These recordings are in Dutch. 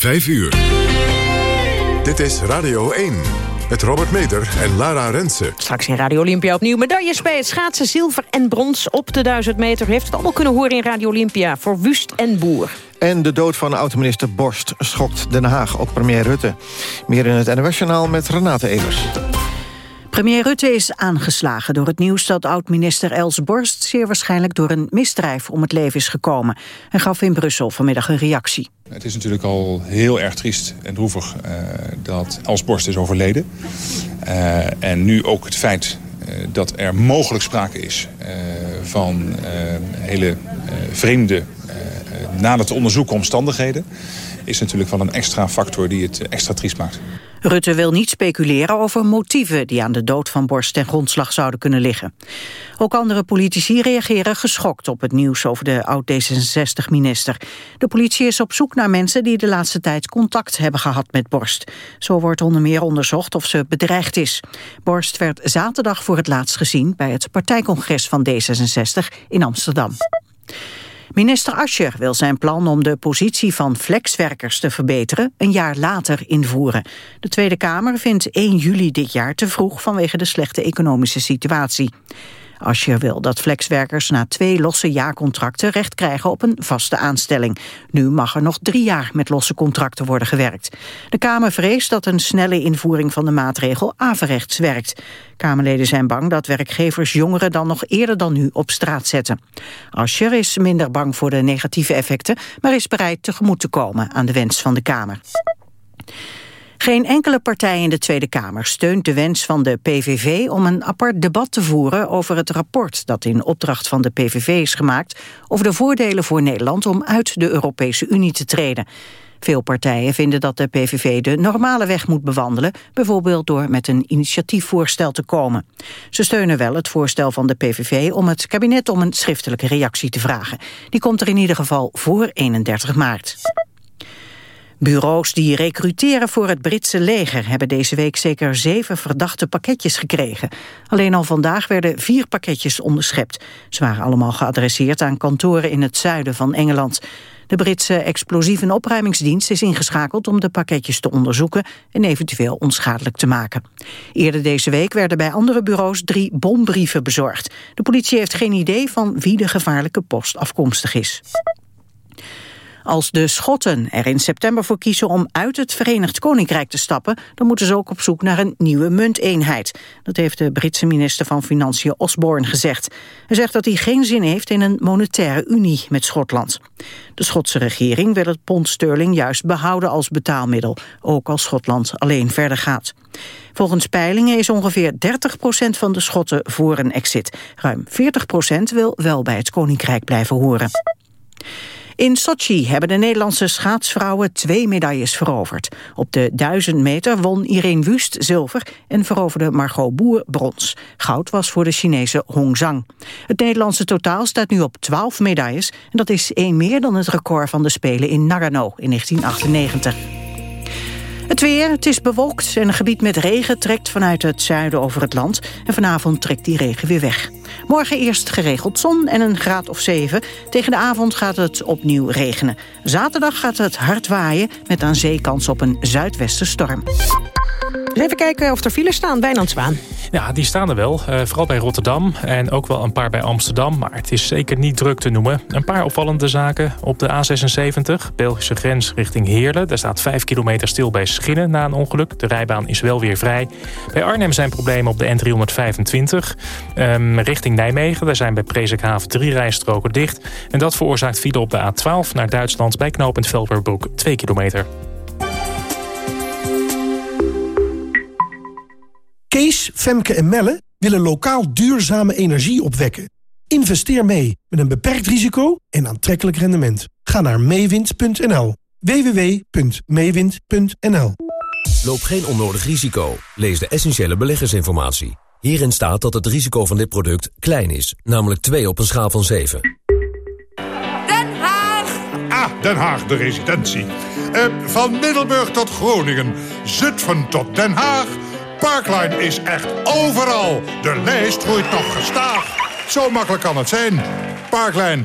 5 uur. Dit is Radio 1. Met Robert Meter en Lara Rensen. Straks in Radio Olympia opnieuw medailles bij het schaatsen, zilver en brons op de 1000 meter. U heeft het allemaal kunnen horen in Radio Olympia voor Wust en Boer. En de dood van oud-minister Borst schokt Den Haag op premier Rutte. Meer in het NOS-journaal met Renate Evers. Premier Rutte is aangeslagen door het nieuws dat oud-minister Els Borst... zeer waarschijnlijk door een misdrijf om het leven is gekomen. en gaf in Brussel vanmiddag een reactie. Het is natuurlijk al heel erg triest en droevig uh, dat Els Borst is overleden. Uh, en nu ook het feit uh, dat er mogelijk sprake is van hele vreemde, nader te onderzoeken omstandigheden... is natuurlijk wel een extra factor die het extra triest maakt. Rutte wil niet speculeren over motieven die aan de dood van Borst ten grondslag zouden kunnen liggen. Ook andere politici reageren geschokt op het nieuws over de oud-D66-minister. De politie is op zoek naar mensen die de laatste tijd contact hebben gehad met Borst. Zo wordt onder meer onderzocht of ze bedreigd is. Borst werd zaterdag voor het laatst gezien bij het partijcongres van D66 in Amsterdam. Minister Ascher wil zijn plan om de positie van flexwerkers te verbeteren een jaar later invoeren. De Tweede Kamer vindt 1 juli dit jaar te vroeg vanwege de slechte economische situatie. Ascher wil dat flexwerkers na twee losse jaarcontracten recht krijgen op een vaste aanstelling. Nu mag er nog drie jaar met losse contracten worden gewerkt. De Kamer vreest dat een snelle invoering van de maatregel averechts werkt. Kamerleden zijn bang dat werkgevers jongeren dan nog eerder dan nu op straat zetten. Ascher is minder bang voor de negatieve effecten, maar is bereid tegemoet te komen aan de wens van de Kamer. Geen enkele partij in de Tweede Kamer steunt de wens van de PVV om een apart debat te voeren over het rapport dat in opdracht van de PVV is gemaakt over de voordelen voor Nederland om uit de Europese Unie te treden. Veel partijen vinden dat de PVV de normale weg moet bewandelen, bijvoorbeeld door met een initiatiefvoorstel te komen. Ze steunen wel het voorstel van de PVV om het kabinet om een schriftelijke reactie te vragen. Die komt er in ieder geval voor 31 maart. Bureaus die recruteren voor het Britse leger hebben deze week zeker zeven verdachte pakketjes gekregen. Alleen al vandaag werden vier pakketjes onderschept. Ze waren allemaal geadresseerd aan kantoren in het zuiden van Engeland. De Britse explosieve opruimingsdienst is ingeschakeld om de pakketjes te onderzoeken en eventueel onschadelijk te maken. Eerder deze week werden bij andere bureaus drie bombrieven bezorgd. De politie heeft geen idee van wie de gevaarlijke post afkomstig is. Als de Schotten er in september voor kiezen om uit het Verenigd Koninkrijk te stappen, dan moeten ze ook op zoek naar een nieuwe munteenheid. Dat heeft de Britse minister van Financiën Osborne gezegd. Hij zegt dat hij geen zin heeft in een monetaire unie met Schotland. De Schotse regering wil het pond sterling juist behouden als betaalmiddel, ook als Schotland alleen verder gaat. Volgens peilingen is ongeveer 30% van de Schotten voor een exit. Ruim 40% wil wel bij het Koninkrijk blijven horen. In Sochi hebben de Nederlandse schaatsvrouwen twee medailles veroverd. Op de 1000 meter won Irene Wust zilver en veroverde Margot Boer brons. Goud was voor de Chinese Hong Zhang. Het Nederlandse totaal staat nu op 12 medailles... en dat is één meer dan het record van de Spelen in Nagano in 1998. Het weer, het is bewolkt en een gebied met regen trekt vanuit het zuiden over het land. En vanavond trekt die regen weer weg. Morgen eerst geregeld zon en een graad of 7. Tegen de avond gaat het opnieuw regenen. Zaterdag gaat het hard waaien met aan zee kans op een zuidwestenstorm. Even kijken of er files staan. Wijnand Zwaan. Ja, die staan er wel. Uh, vooral bij Rotterdam en ook wel een paar bij Amsterdam. Maar het is zeker niet druk te noemen. Een paar opvallende zaken op de A76. Belgische grens richting Heerlen. Daar staat 5 kilometer stil bij Schinnen na een ongeluk. De rijbaan is wel weer vrij. Bij Arnhem zijn problemen op de N325. Um, richting Nijmegen. Daar zijn bij Prezekhaven drie rijstroken dicht. En dat veroorzaakt file op de A12 naar Duitsland... bij knooppunt Velperbroek 2 kilometer. Kees, Femke en Melle willen lokaal duurzame energie opwekken. Investeer mee met een beperkt risico en aantrekkelijk rendement. Ga naar meewind.nl. www.meewind.nl Loop geen onnodig risico. Lees de essentiële beleggersinformatie. Hierin staat dat het risico van dit product klein is, namelijk 2 op een schaal van 7. Den Haag! Ah, Den Haag, de residentie. Uh, van Middelburg tot Groningen, Zutphen tot Den Haag... Parkline is echt overal. De lijst groeit nog gestaag. Zo makkelijk kan het zijn. Parkline.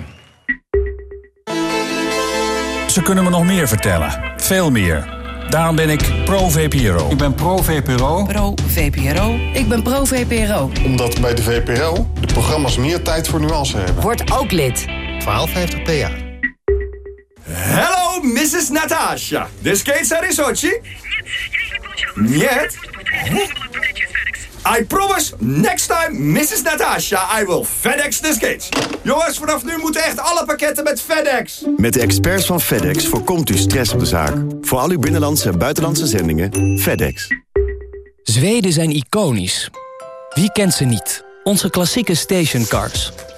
Ze kunnen me nog meer vertellen. veel meer. Daarom ben ik pro-VPRO. Ik ben pro-VPRO. Pro-VPRO. Ik ben pro-VPRO. Omdat bij de VPRO de programma's meer tijd voor nuance hebben. Word ook lid. 1250 PA. Hello, Mrs. Natasha. Are in Sochi? Niet? I promise, next time, Mrs. Natasha, I will FedEx the skates. Jongens, vanaf nu moeten echt alle pakketten met FedEx. Met de experts van FedEx voorkomt u stress op de zaak. Voor al uw binnenlandse en buitenlandse zendingen, FedEx. Zweden zijn iconisch. Wie kent ze niet? Onze klassieke stationcars.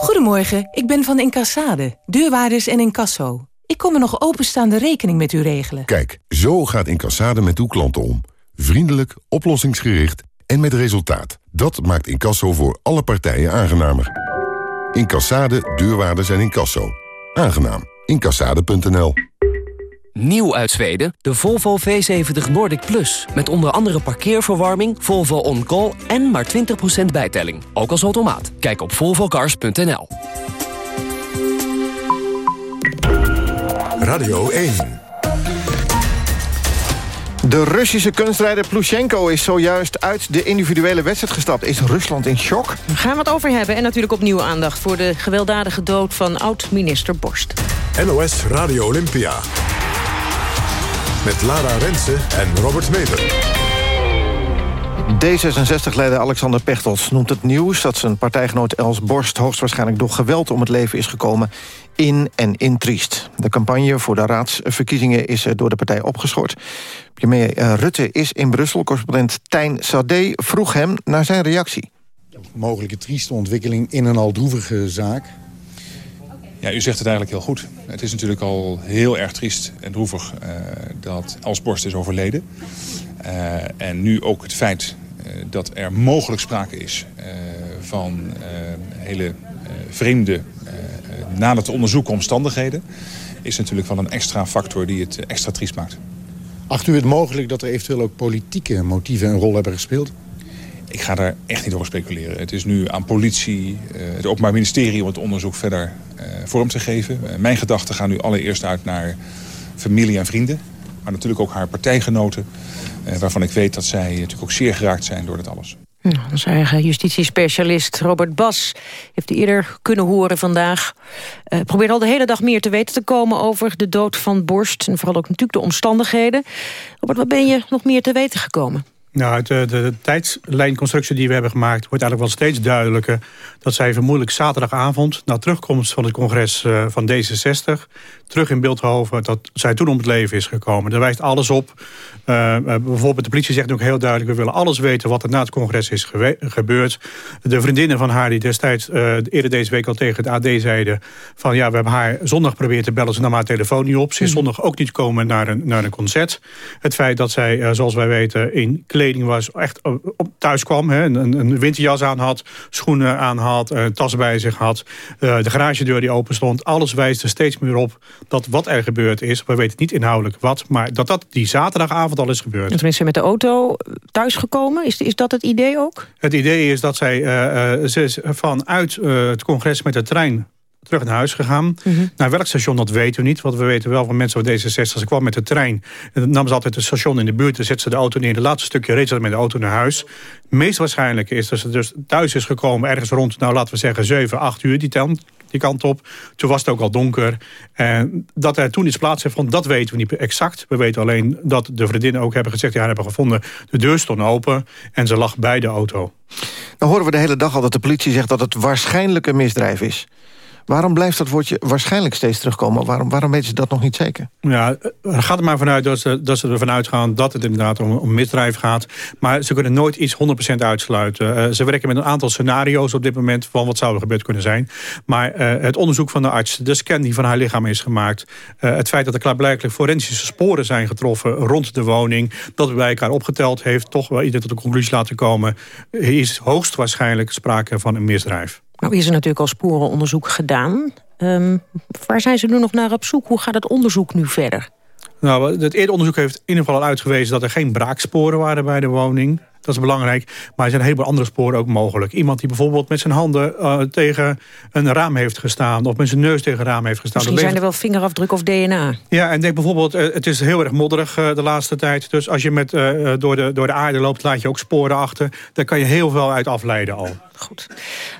Goedemorgen, ik ben van Incassade, deurwaarders en incasso. Ik kom een nog openstaande rekening met u regelen. Kijk, zo gaat Incassade met uw klanten om. Vriendelijk, oplossingsgericht en met resultaat. Dat maakt Incasso voor alle partijen aangenamer. Incassade, deurwaarders en incasso. Aangenaam. Incassade.nl Nieuw uit Zweden, de Volvo V70 Nordic Plus. Met onder andere parkeerverwarming, Volvo On Call en maar 20% bijtelling. Ook als automaat. Kijk op volvocars.nl. Radio 1. De Russische kunstrijder Plushenko is zojuist uit de individuele wedstrijd gestapt. Is Rusland in shock? Daar gaan we het over hebben. En natuurlijk opnieuw aandacht voor de gewelddadige dood van oud-minister Borst. NOS Radio Olympia. Met Lara Rensen en Robert Meder. D66-leider Alexander Pechtold noemt het nieuws... dat zijn partijgenoot Els Borst hoogstwaarschijnlijk door geweld om het leven is gekomen... in en in triest. De campagne voor de raadsverkiezingen is door de partij opgeschort. Premier Rutte is in Brussel. Correspondent Tijn Sade vroeg hem naar zijn reactie. Mogelijke trieste ontwikkeling in een al droevige zaak. Ja, u zegt het eigenlijk heel goed. Het is natuurlijk al heel erg triest en droevig uh, dat Els Borst is overleden. Uh, en nu ook het feit uh, dat er mogelijk sprake is van hele vreemde, nader te onderzoeken omstandigheden... is natuurlijk wel een extra factor die het extra triest maakt. Acht u het mogelijk dat er eventueel ook politieke motieven een rol hebben gespeeld? Ik ga daar echt niet over speculeren. Het is nu aan politie, het Openbaar Ministerie om het onderzoek verder uh, vorm te geven. Uh, mijn gedachten gaan nu allereerst uit naar familie en vrienden. Maar natuurlijk ook haar partijgenoten. Waarvan ik weet dat zij natuurlijk ook zeer geraakt zijn door dit alles. Nou, onze eigen justitiespecialist Robert Bas heeft eerder kunnen horen vandaag. Uh, probeert al de hele dag meer te weten te komen over de dood van Borst. En vooral ook natuurlijk de omstandigheden. Robert, wat ben je nog meer te weten gekomen? Nou, de, de, tijdslijnconstructie die we hebben gemaakt... wordt eigenlijk wel steeds duidelijker... dat zij vermoedelijk zaterdagavond... na terugkomst van het congres uh, van D66... terug in Beeldhoven, dat zij toen om het leven is gekomen. Daar wijst alles op. Uh, uh, bijvoorbeeld de politie zegt ook heel duidelijk... we willen alles weten wat er na het congres is gebeurd. De vriendinnen van haar die destijds eerder deze week al tegen het AD zeiden... van ja, we hebben haar zondag proberen te bellen... ze nam haar telefoon niet op. Ze is zondag ook niet gekomen naar een, naar een concert. Het feit dat zij, zoals wij weten... in kleding was, echt op thuis kwam. Hè, een, een winterjas aan had, schoenen aan had, een tas bij zich had. Uh, de garagedeur die open stond. Alles wijst er steeds meer op dat wat er gebeurd is... we weten niet inhoudelijk wat, maar dat dat die zaterdagavond al is gebeurd. Tenminste met de auto thuisgekomen, is, is dat het idee ook? Het idee is dat zij ze vanuit het congres met de trein terug naar huis gegaan. Mm -hmm. Naar welk station, dat weten we niet. Want we weten wel van mensen van D66. Ze kwam met de trein. En dan nam ze altijd het station in de buurt. Dan zette ze de auto neer. De laatste stukje reed ze met de auto naar huis. Het meest waarschijnlijke is dat ze dus thuis is gekomen. Ergens rond, nou laten we zeggen, 7, 8 uur. Die, tent, die kant op. Toen was het ook al donker. En dat er toen iets plaats heeft vond, dat weten we niet exact. We weten alleen dat de vriendinnen ook hebben gezegd... ja, hebben gevonden, de deur stond open en ze lag bij de auto. Dan horen we de hele dag al dat de politie zegt dat het waarschijnlijk een misdrijf is. Waarom blijft dat woordje waarschijnlijk steeds terugkomen? Waarom, waarom weten ze dat nog niet zeker? Ja, er gaat er maar vanuit dat ze, dat ze ervan uitgaan dat het inderdaad om, om misdrijf gaat. Maar ze kunnen nooit iets 100% uitsluiten. Uh, ze werken met een aantal scenario's op dit moment van wat zou er gebeurd kunnen zijn. Maar uh, het onderzoek van de arts, de scan die van haar lichaam is gemaakt... Uh, het feit dat er klaarblijkelijk forensische sporen zijn getroffen rond de woning... dat het bij elkaar opgeteld heeft, toch wel iedereen tot de conclusie laten komen... is hoogstwaarschijnlijk sprake van een misdrijf. Nou is er natuurlijk al sporenonderzoek gedaan. Um, waar zijn ze nu nog naar op zoek? Hoe gaat het onderzoek nu verder? Nou, het eerder onderzoek heeft in ieder geval al uitgewezen... dat er geen braaksporen waren bij de woning. Dat is belangrijk. Maar er zijn een heleboel andere sporen ook mogelijk. Iemand die bijvoorbeeld met zijn handen uh, tegen een raam heeft gestaan... of met zijn neus tegen een raam heeft gestaan. Misschien zijn er wel vingerafdruk of DNA. Ja, en denk bijvoorbeeld, uh, het is heel erg modderig uh, de laatste tijd. Dus als je met, door, de, door de aarde loopt, laat je ook sporen achter. Daar kan je heel veel uit afleiden al. Goed.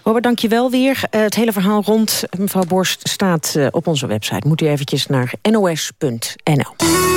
Robert, dank je wel weer. het hele verhaal rond mevrouw Borst staat op onze website. Moet u eventjes naar nos.nl.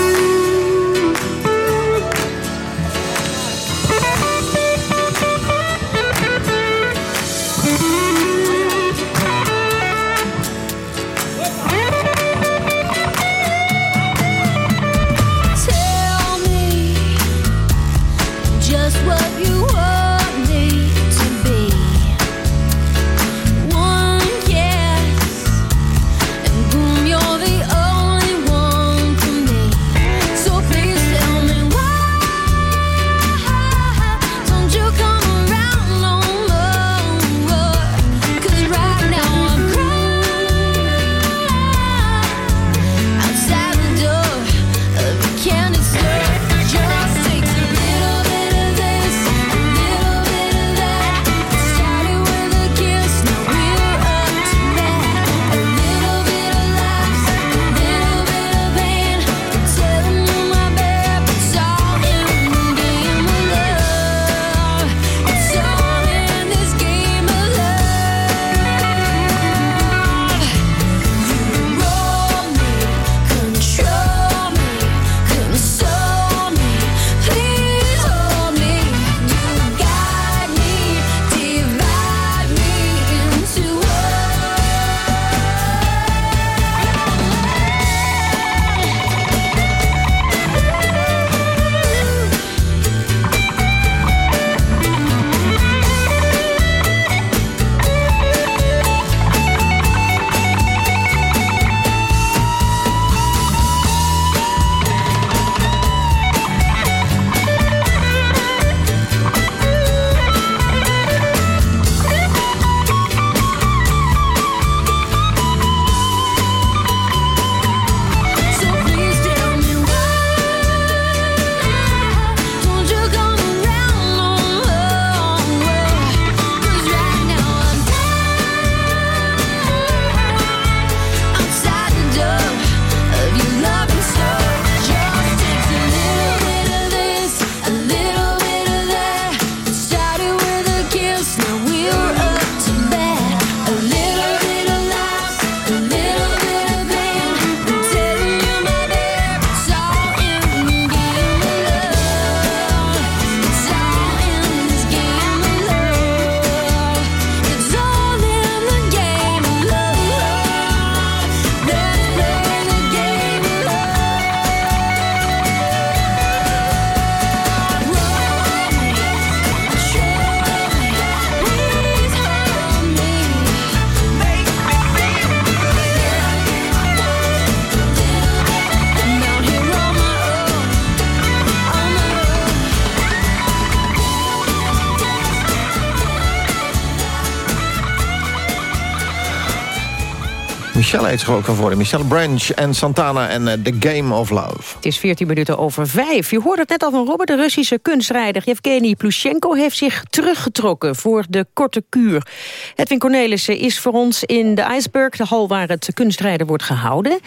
van worden. Michelle Branch en Santana en uh, The Game of Love. Het is 14 minuten over vijf. Je hoorde het net al van Robert. De Russische kunstrijder Yevgeny Plushenko heeft zich teruggetrokken voor de korte kuur. Edwin Cornelissen is voor ons in de Iceberg, de hal waar het kunstrijden wordt gehouden.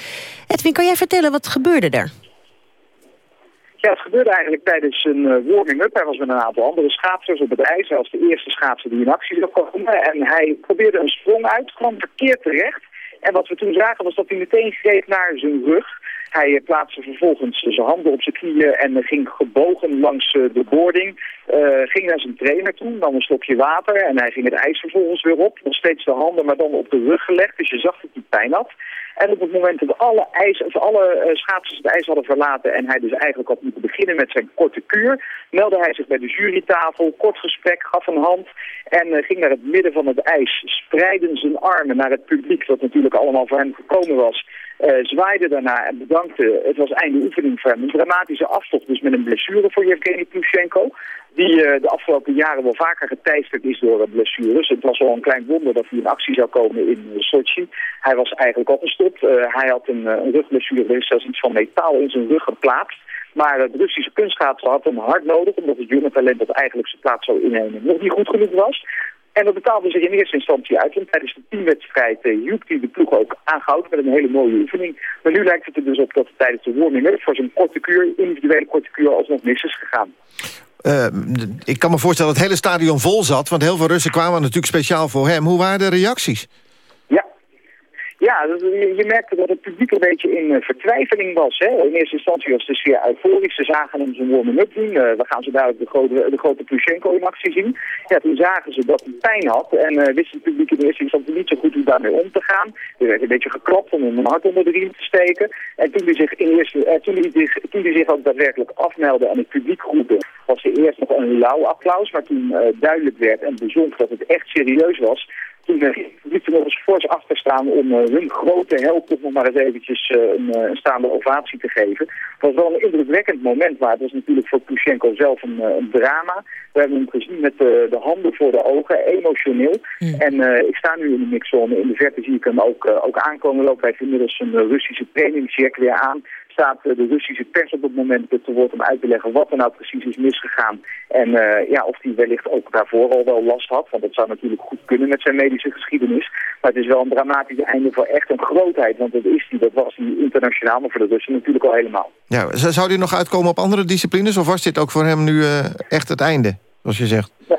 Edwin, kan jij vertellen wat gebeurde daar? Ja, het gebeurde eigenlijk tijdens een uh, warming-up. Hij was met een aantal andere schaatsers op het ijs. Hij was de eerste schaatser die in actie zou komen. En hij probeerde een sprong uit, kwam verkeerd terecht. En wat we toen zagen was dat hij meteen greep naar zijn rug. Hij plaatste vervolgens zijn handen op zijn knieën en ging gebogen langs de boarding. ging naar zijn trainer toe, nam een stokje water en hij ging het ijs vervolgens weer op. Nog steeds de handen, maar dan op de rug gelegd, dus je zag dat hij pijn had. En op het moment dat alle, ijs, of alle uh, schaatsers het ijs hadden verlaten en hij dus eigenlijk had moeten beginnen met zijn korte kuur, meldde hij zich bij de jurytafel, kort gesprek, gaf een hand en uh, ging naar het midden van het ijs, spreidde zijn armen naar het publiek, dat natuurlijk allemaal voor hem gekomen was, uh, zwaaide daarna en bedankte. Het was einde oefening voor hem. Een dramatische aftocht dus met een blessure voor Yevgeny Plushenko. Die uh, de afgelopen jaren wel vaker geteisterd is door uh, blessures. Het was wel een klein wonder dat hij in actie zou komen in Sochi. Hij was eigenlijk al gestopt. hij had een, rugblessure, er is zelfs iets van metaal in zijn rug geplaatst. Maar het Russische kunstschaatsen had hem hard nodig, omdat het jonge talent dat eigenlijk zijn plaats zou innemen nog niet goed genoeg was. En dat betaalde zich in eerste instantie uit. Want tijdens de teamwedstrijd uh, hij de ploeg ook aangehouden met een hele mooie oefening. Maar nu lijkt het er dus op dat tijdens de warming-up voor zijn korte kuur, individuele korte kuur, alsnog mis is gegaan. Uh, ik kan me voorstellen dat het hele stadion vol zat... want heel veel Russen kwamen natuurlijk speciaal voor hem. Hoe waren de reacties? Ja, je, merkte dat het publiek een beetje in uh, vertwijfeling was. Hè? In eerste instantie was het zeer euforisch. Ze zagen hem zijn warming-up doen. Uh, we gaan zo dadelijk de grote, de grote Plushenko in actie zien. Ja, toen zagen ze dat hij pijn had. En uh, wist het publiek in eerste instantie niet zo goed hoe daarmee om te gaan. Er werd een beetje geklapt om hem een hart onder de riem te steken. En toen hij zich, in eerste, toen hij zich, toen hij zich ook daadwerkelijk afmeldde en het publiek groepen, was er eerst nog een lauw applaus. Maar toen duidelijk werd en bezond dat het echt serieus was, toen nog eens fors achter staan om uh, hun grote held toch nog maar eens eventjes uh, een, uh, een, staande ovatie te geven. Het was wel een indrukwekkend moment, maar het was natuurlijk voor Pushenko zelf een, een drama. We hebben hem gezien met de, de handen voor de ogen, emotioneel. Mm. En ik sta nu in de mixzone. In de verte zie ik hem ook, ook aankomen. Loopt hij inmiddels een Russische trainingscheck weer aan staat de Russische pers op het moment te woord om uit te leggen wat er nou precies is misgegaan. En uh, ja, of hij wellicht ook daarvoor al wel last had. Want dat zou natuurlijk goed kunnen met zijn medische geschiedenis. Maar het is wel een dramatisch einde voor echt een grootheid. Want dat is die, dat was hij internationaal, maar voor de Russen natuurlijk al helemaal. Ja, zou hij nog uitkomen op andere disciplines? Of was dit ook voor hem nu uh, echt het einde, zoals je zegt? Ja.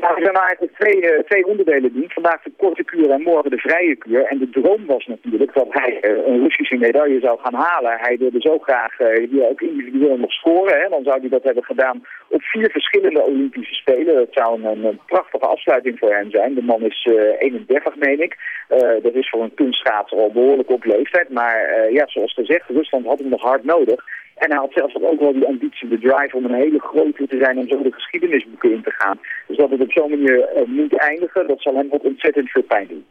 Ja, we gaan eigenlijk twee, uh, twee onderdelen doen. Vandaag de korte kuur en morgen de vrije kuur. En de droom was natuurlijk dat hij uh, een Russische medaille zou gaan halen. Hij wilde zo graag hier ook individueel nog scoren. Hè. Dan zou hij dat hebben gedaan op vier verschillende Olympische Spelen. Dat zou een, een prachtige afsluiting voor hem zijn. De man is 31, meen ik. dat is voor een kunstschaatser al behoorlijk op leeftijd. Maar ja, zoals gezegd, Rusland had hem nog hard nodig. En hij had zelfs ook wel die ambitie, de drive om een hele grote te zijn om zo de geschiedenisboeken in te gaan. Dus dat het op zo'n manier uh, moet eindigen, dat zal hem ook ontzettend veel pijn doen.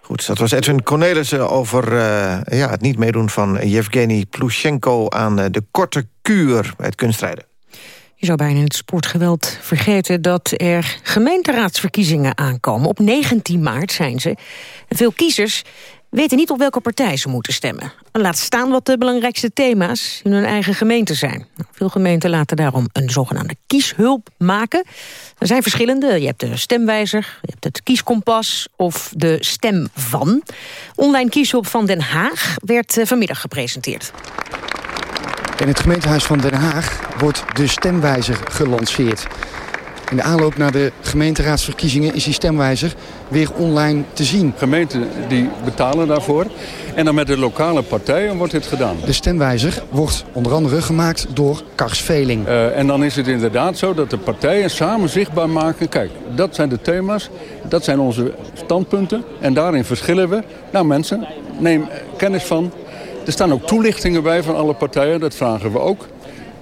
Goed, dat was Edwin Cornelissen over uh, ja, het niet meedoen van Yevgeny Plushenko aan uh, de korte kuur bij het kunstrijden. Je zou bijna in het sportgeweld vergeten dat er gemeenteraadsverkiezingen aankomen. Op 19 maart zijn ze. En veel kiezers weten niet op welke partij ze moeten stemmen. Laat staan wat de belangrijkste thema's in hun eigen gemeente zijn. Nou, veel gemeenten laten daarom een zogenaamde kieshulp maken. Er zijn verschillende. Je hebt de stemwijzer, je hebt het kieskompas of de stem van. Online kieshulp van Den Haag werd eh, vanmiddag gepresenteerd. In het gemeentehuis van Den Haag wordt de stemwijzer gelanceerd. In de aanloop naar de gemeenteraadsverkiezingen is die stemwijzer weer online te zien. Gemeenten die betalen daarvoor. En dan met de lokale partijen wordt dit gedaan. De stemwijzer wordt onder andere gemaakt door Kars Veling. Uh, en dan is het inderdaad zo dat de partijen samen zichtbaar maken... kijk, dat zijn de thema's, dat zijn onze standpunten. En daarin verschillen we. Nou mensen, neem kennis van. Er staan ook toelichtingen bij van alle partijen, dat vragen we ook.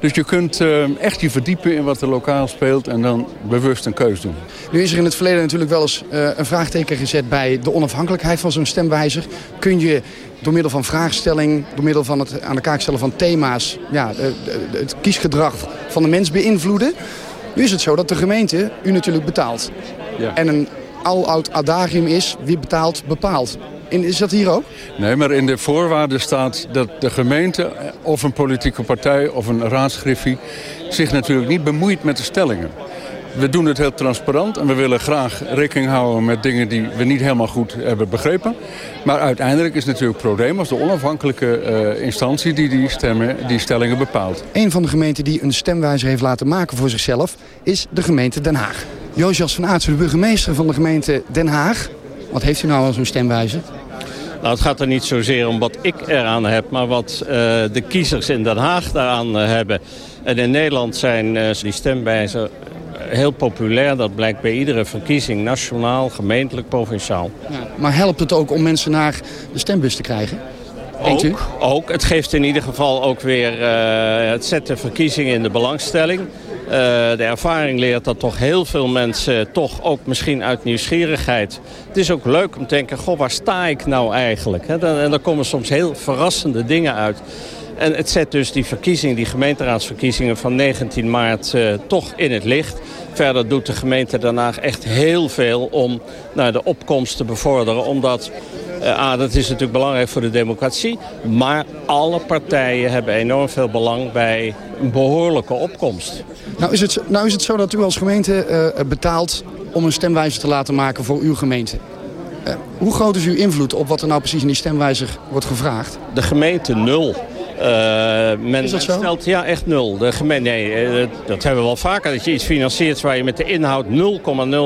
Dus je kunt uh, echt je verdiepen in wat er lokaal speelt en dan bewust een keus doen. Nu is er in het verleden natuurlijk wel eens uh, een vraagteken gezet bij de onafhankelijkheid van zo'n stemwijzer. Kun je door middel van vraagstelling, door middel van het aan de kaak stellen van thema's, ja, het kiesgedrag van de mens beïnvloeden? Nu is het zo dat de gemeente u natuurlijk betaalt. Ja. En een aloud adagium is, wie betaalt, bepaalt. Is dat hier ook? Nee, maar in de voorwaarden staat dat de gemeente of een politieke partij of een raadsgriffie zich natuurlijk niet bemoeit met de stellingen. We doen het heel transparant en we willen graag rekening houden met dingen die we niet helemaal goed hebben begrepen. Maar uiteindelijk is natuurlijk ProDemos de onafhankelijke uh, instantie die die, stemmen, die stellingen bepaalt. Een van de gemeenten die een stemwijzer heeft laten maken voor zichzelf is de gemeente Den Haag. Joost van Aartsen, de burgemeester van de gemeente Den Haag. Wat heeft u nou al zo'n stemwijzer? Nou, het gaat er niet zozeer om wat ik eraan heb... maar wat uh, de kiezers in Den Haag daaraan uh, hebben. En in Nederland zijn uh, die stemwijzen heel populair. Dat blijkt bij iedere verkiezing, nationaal, gemeentelijk, provinciaal. Ja, maar helpt het ook om mensen naar de stembus te krijgen? Ook, ook. Het geeft in ieder geval ook weer... Het zet de verkiezingen in de belangstelling. Uh, de ervaring leert dat toch heel veel mensen... toch ook misschien uit nieuwsgierigheid... Het is ook leuk om te denken... goh, waar sta ik nou eigenlijk? en dan komen soms heel verrassende dingen uit. En het zet dus die verkiezingen, die gemeenteraadsverkiezingen van 19 maart uh, toch in het licht. Verder doet de gemeente daarna echt heel veel om nou, de opkomst te bevorderen. Omdat, uh, ah, dat is natuurlijk belangrijk voor de democratie. Maar alle partijen hebben enorm veel belang bij een behoorlijke opkomst. Nou is het, nou is het zo dat u als gemeente uh, betaalt om een stemwijzer te laten maken voor uw gemeente. Hoe groot is uw invloed op wat er nou precies in die stemwijzer wordt gevraagd? De gemeente nul. Uh, men, Is dat zo? stelt ja echt nul. De gemeente, nee, uh, dat hebben we wel vaker. Dat je iets financiert waar je met de inhoud 0,0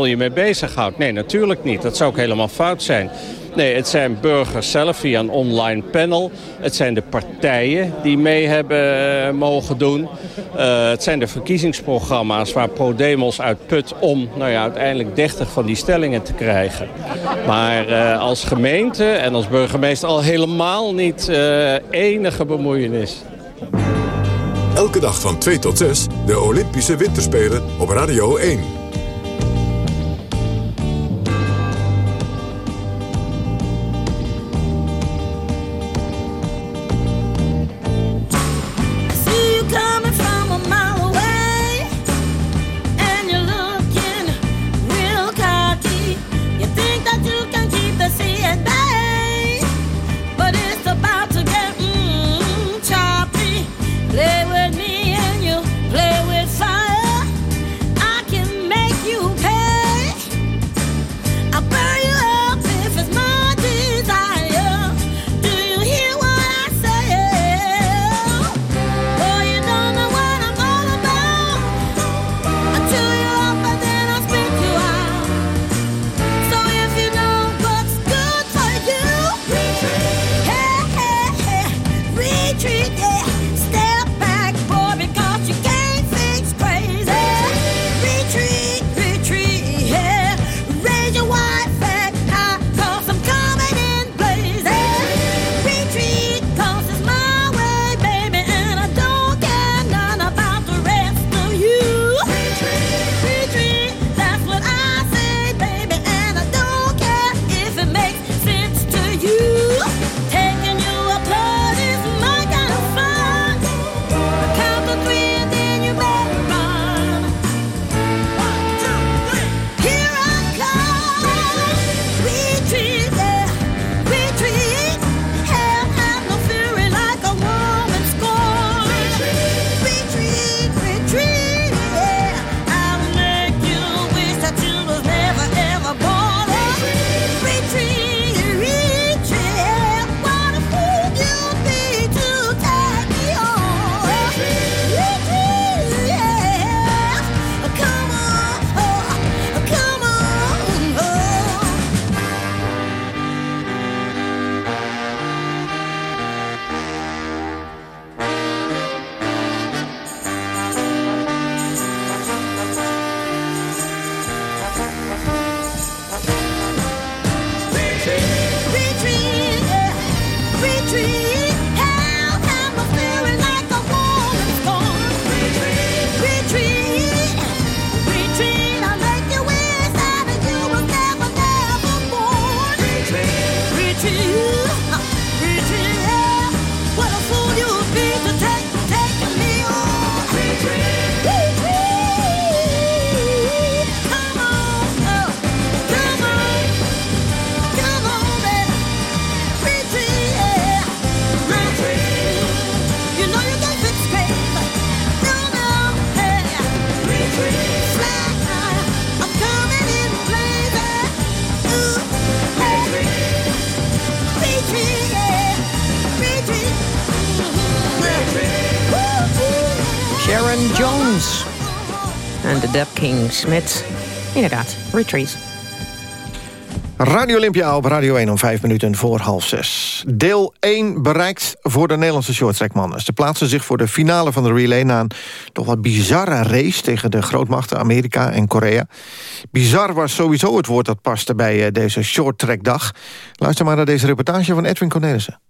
je mee bezighoudt. Nee, natuurlijk niet. Dat zou ook helemaal fout zijn. Nee, het zijn burgers zelf via een online panel. Het zijn de partijen die mee hebben uh, mogen doen. Uh, het zijn de verkiezingsprogramma's waar ProDemos uit put om nou ja, uiteindelijk 30 van die stellingen te krijgen. Maar uh, als gemeente en als burgemeester al helemaal niet enige bemoeienis. Elke dag van 2 tot 6 de Olympische Winterspelen op Radio 1. Met, inderdaad, Retreat. Radio Olympia op Radio 1 om 5 minuten voor half 6. Deel 1 bereikt voor de Nederlandse shorttrackmannen. Ze plaatsen zich voor de finale van de relay... na een toch wat bizarre race tegen de grootmachten Amerika en Korea. Bizar was sowieso het woord dat paste bij eh, deze shorttrackdag. Luister maar naar deze reportage van Edwin Cornelissen.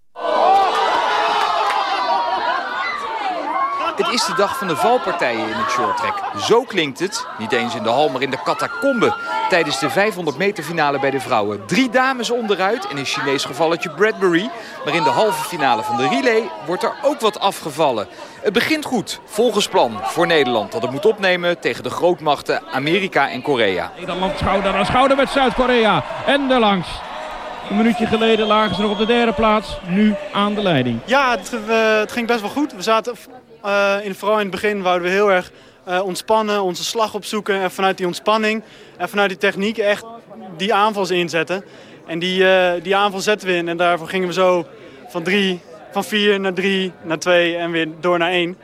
Het is de dag van de valpartijen in het shorttrack. Zo klinkt het, niet eens in de hal, maar in de catacombe. Tijdens de 500 meter finale bij de vrouwen. Drie dames onderuit en een Chinees gevalletje Bradbury. Maar in de halve finale van de relay wordt er ook wat afgevallen. Het begint goed, volgens plan voor Nederland. Dat het moet opnemen tegen de grootmachten Amerika en Korea. Nederland schouder aan schouder met Zuid-Korea. En erlangs. Een minuutje geleden lagen ze nog op de derde plaats. Nu aan de leiding. Ja, het, uh, het ging best wel goed. We zaten in, vooral in het begin wouden we heel erg uh, ontspannen, onze slag opzoeken. En vanuit die ontspanning en vanuit die techniek echt die aanvals inzetten. En die, uh, die aanval zetten we in. En daarvoor gingen we zo van, drie, van vier naar drie, naar twee en weer door naar één.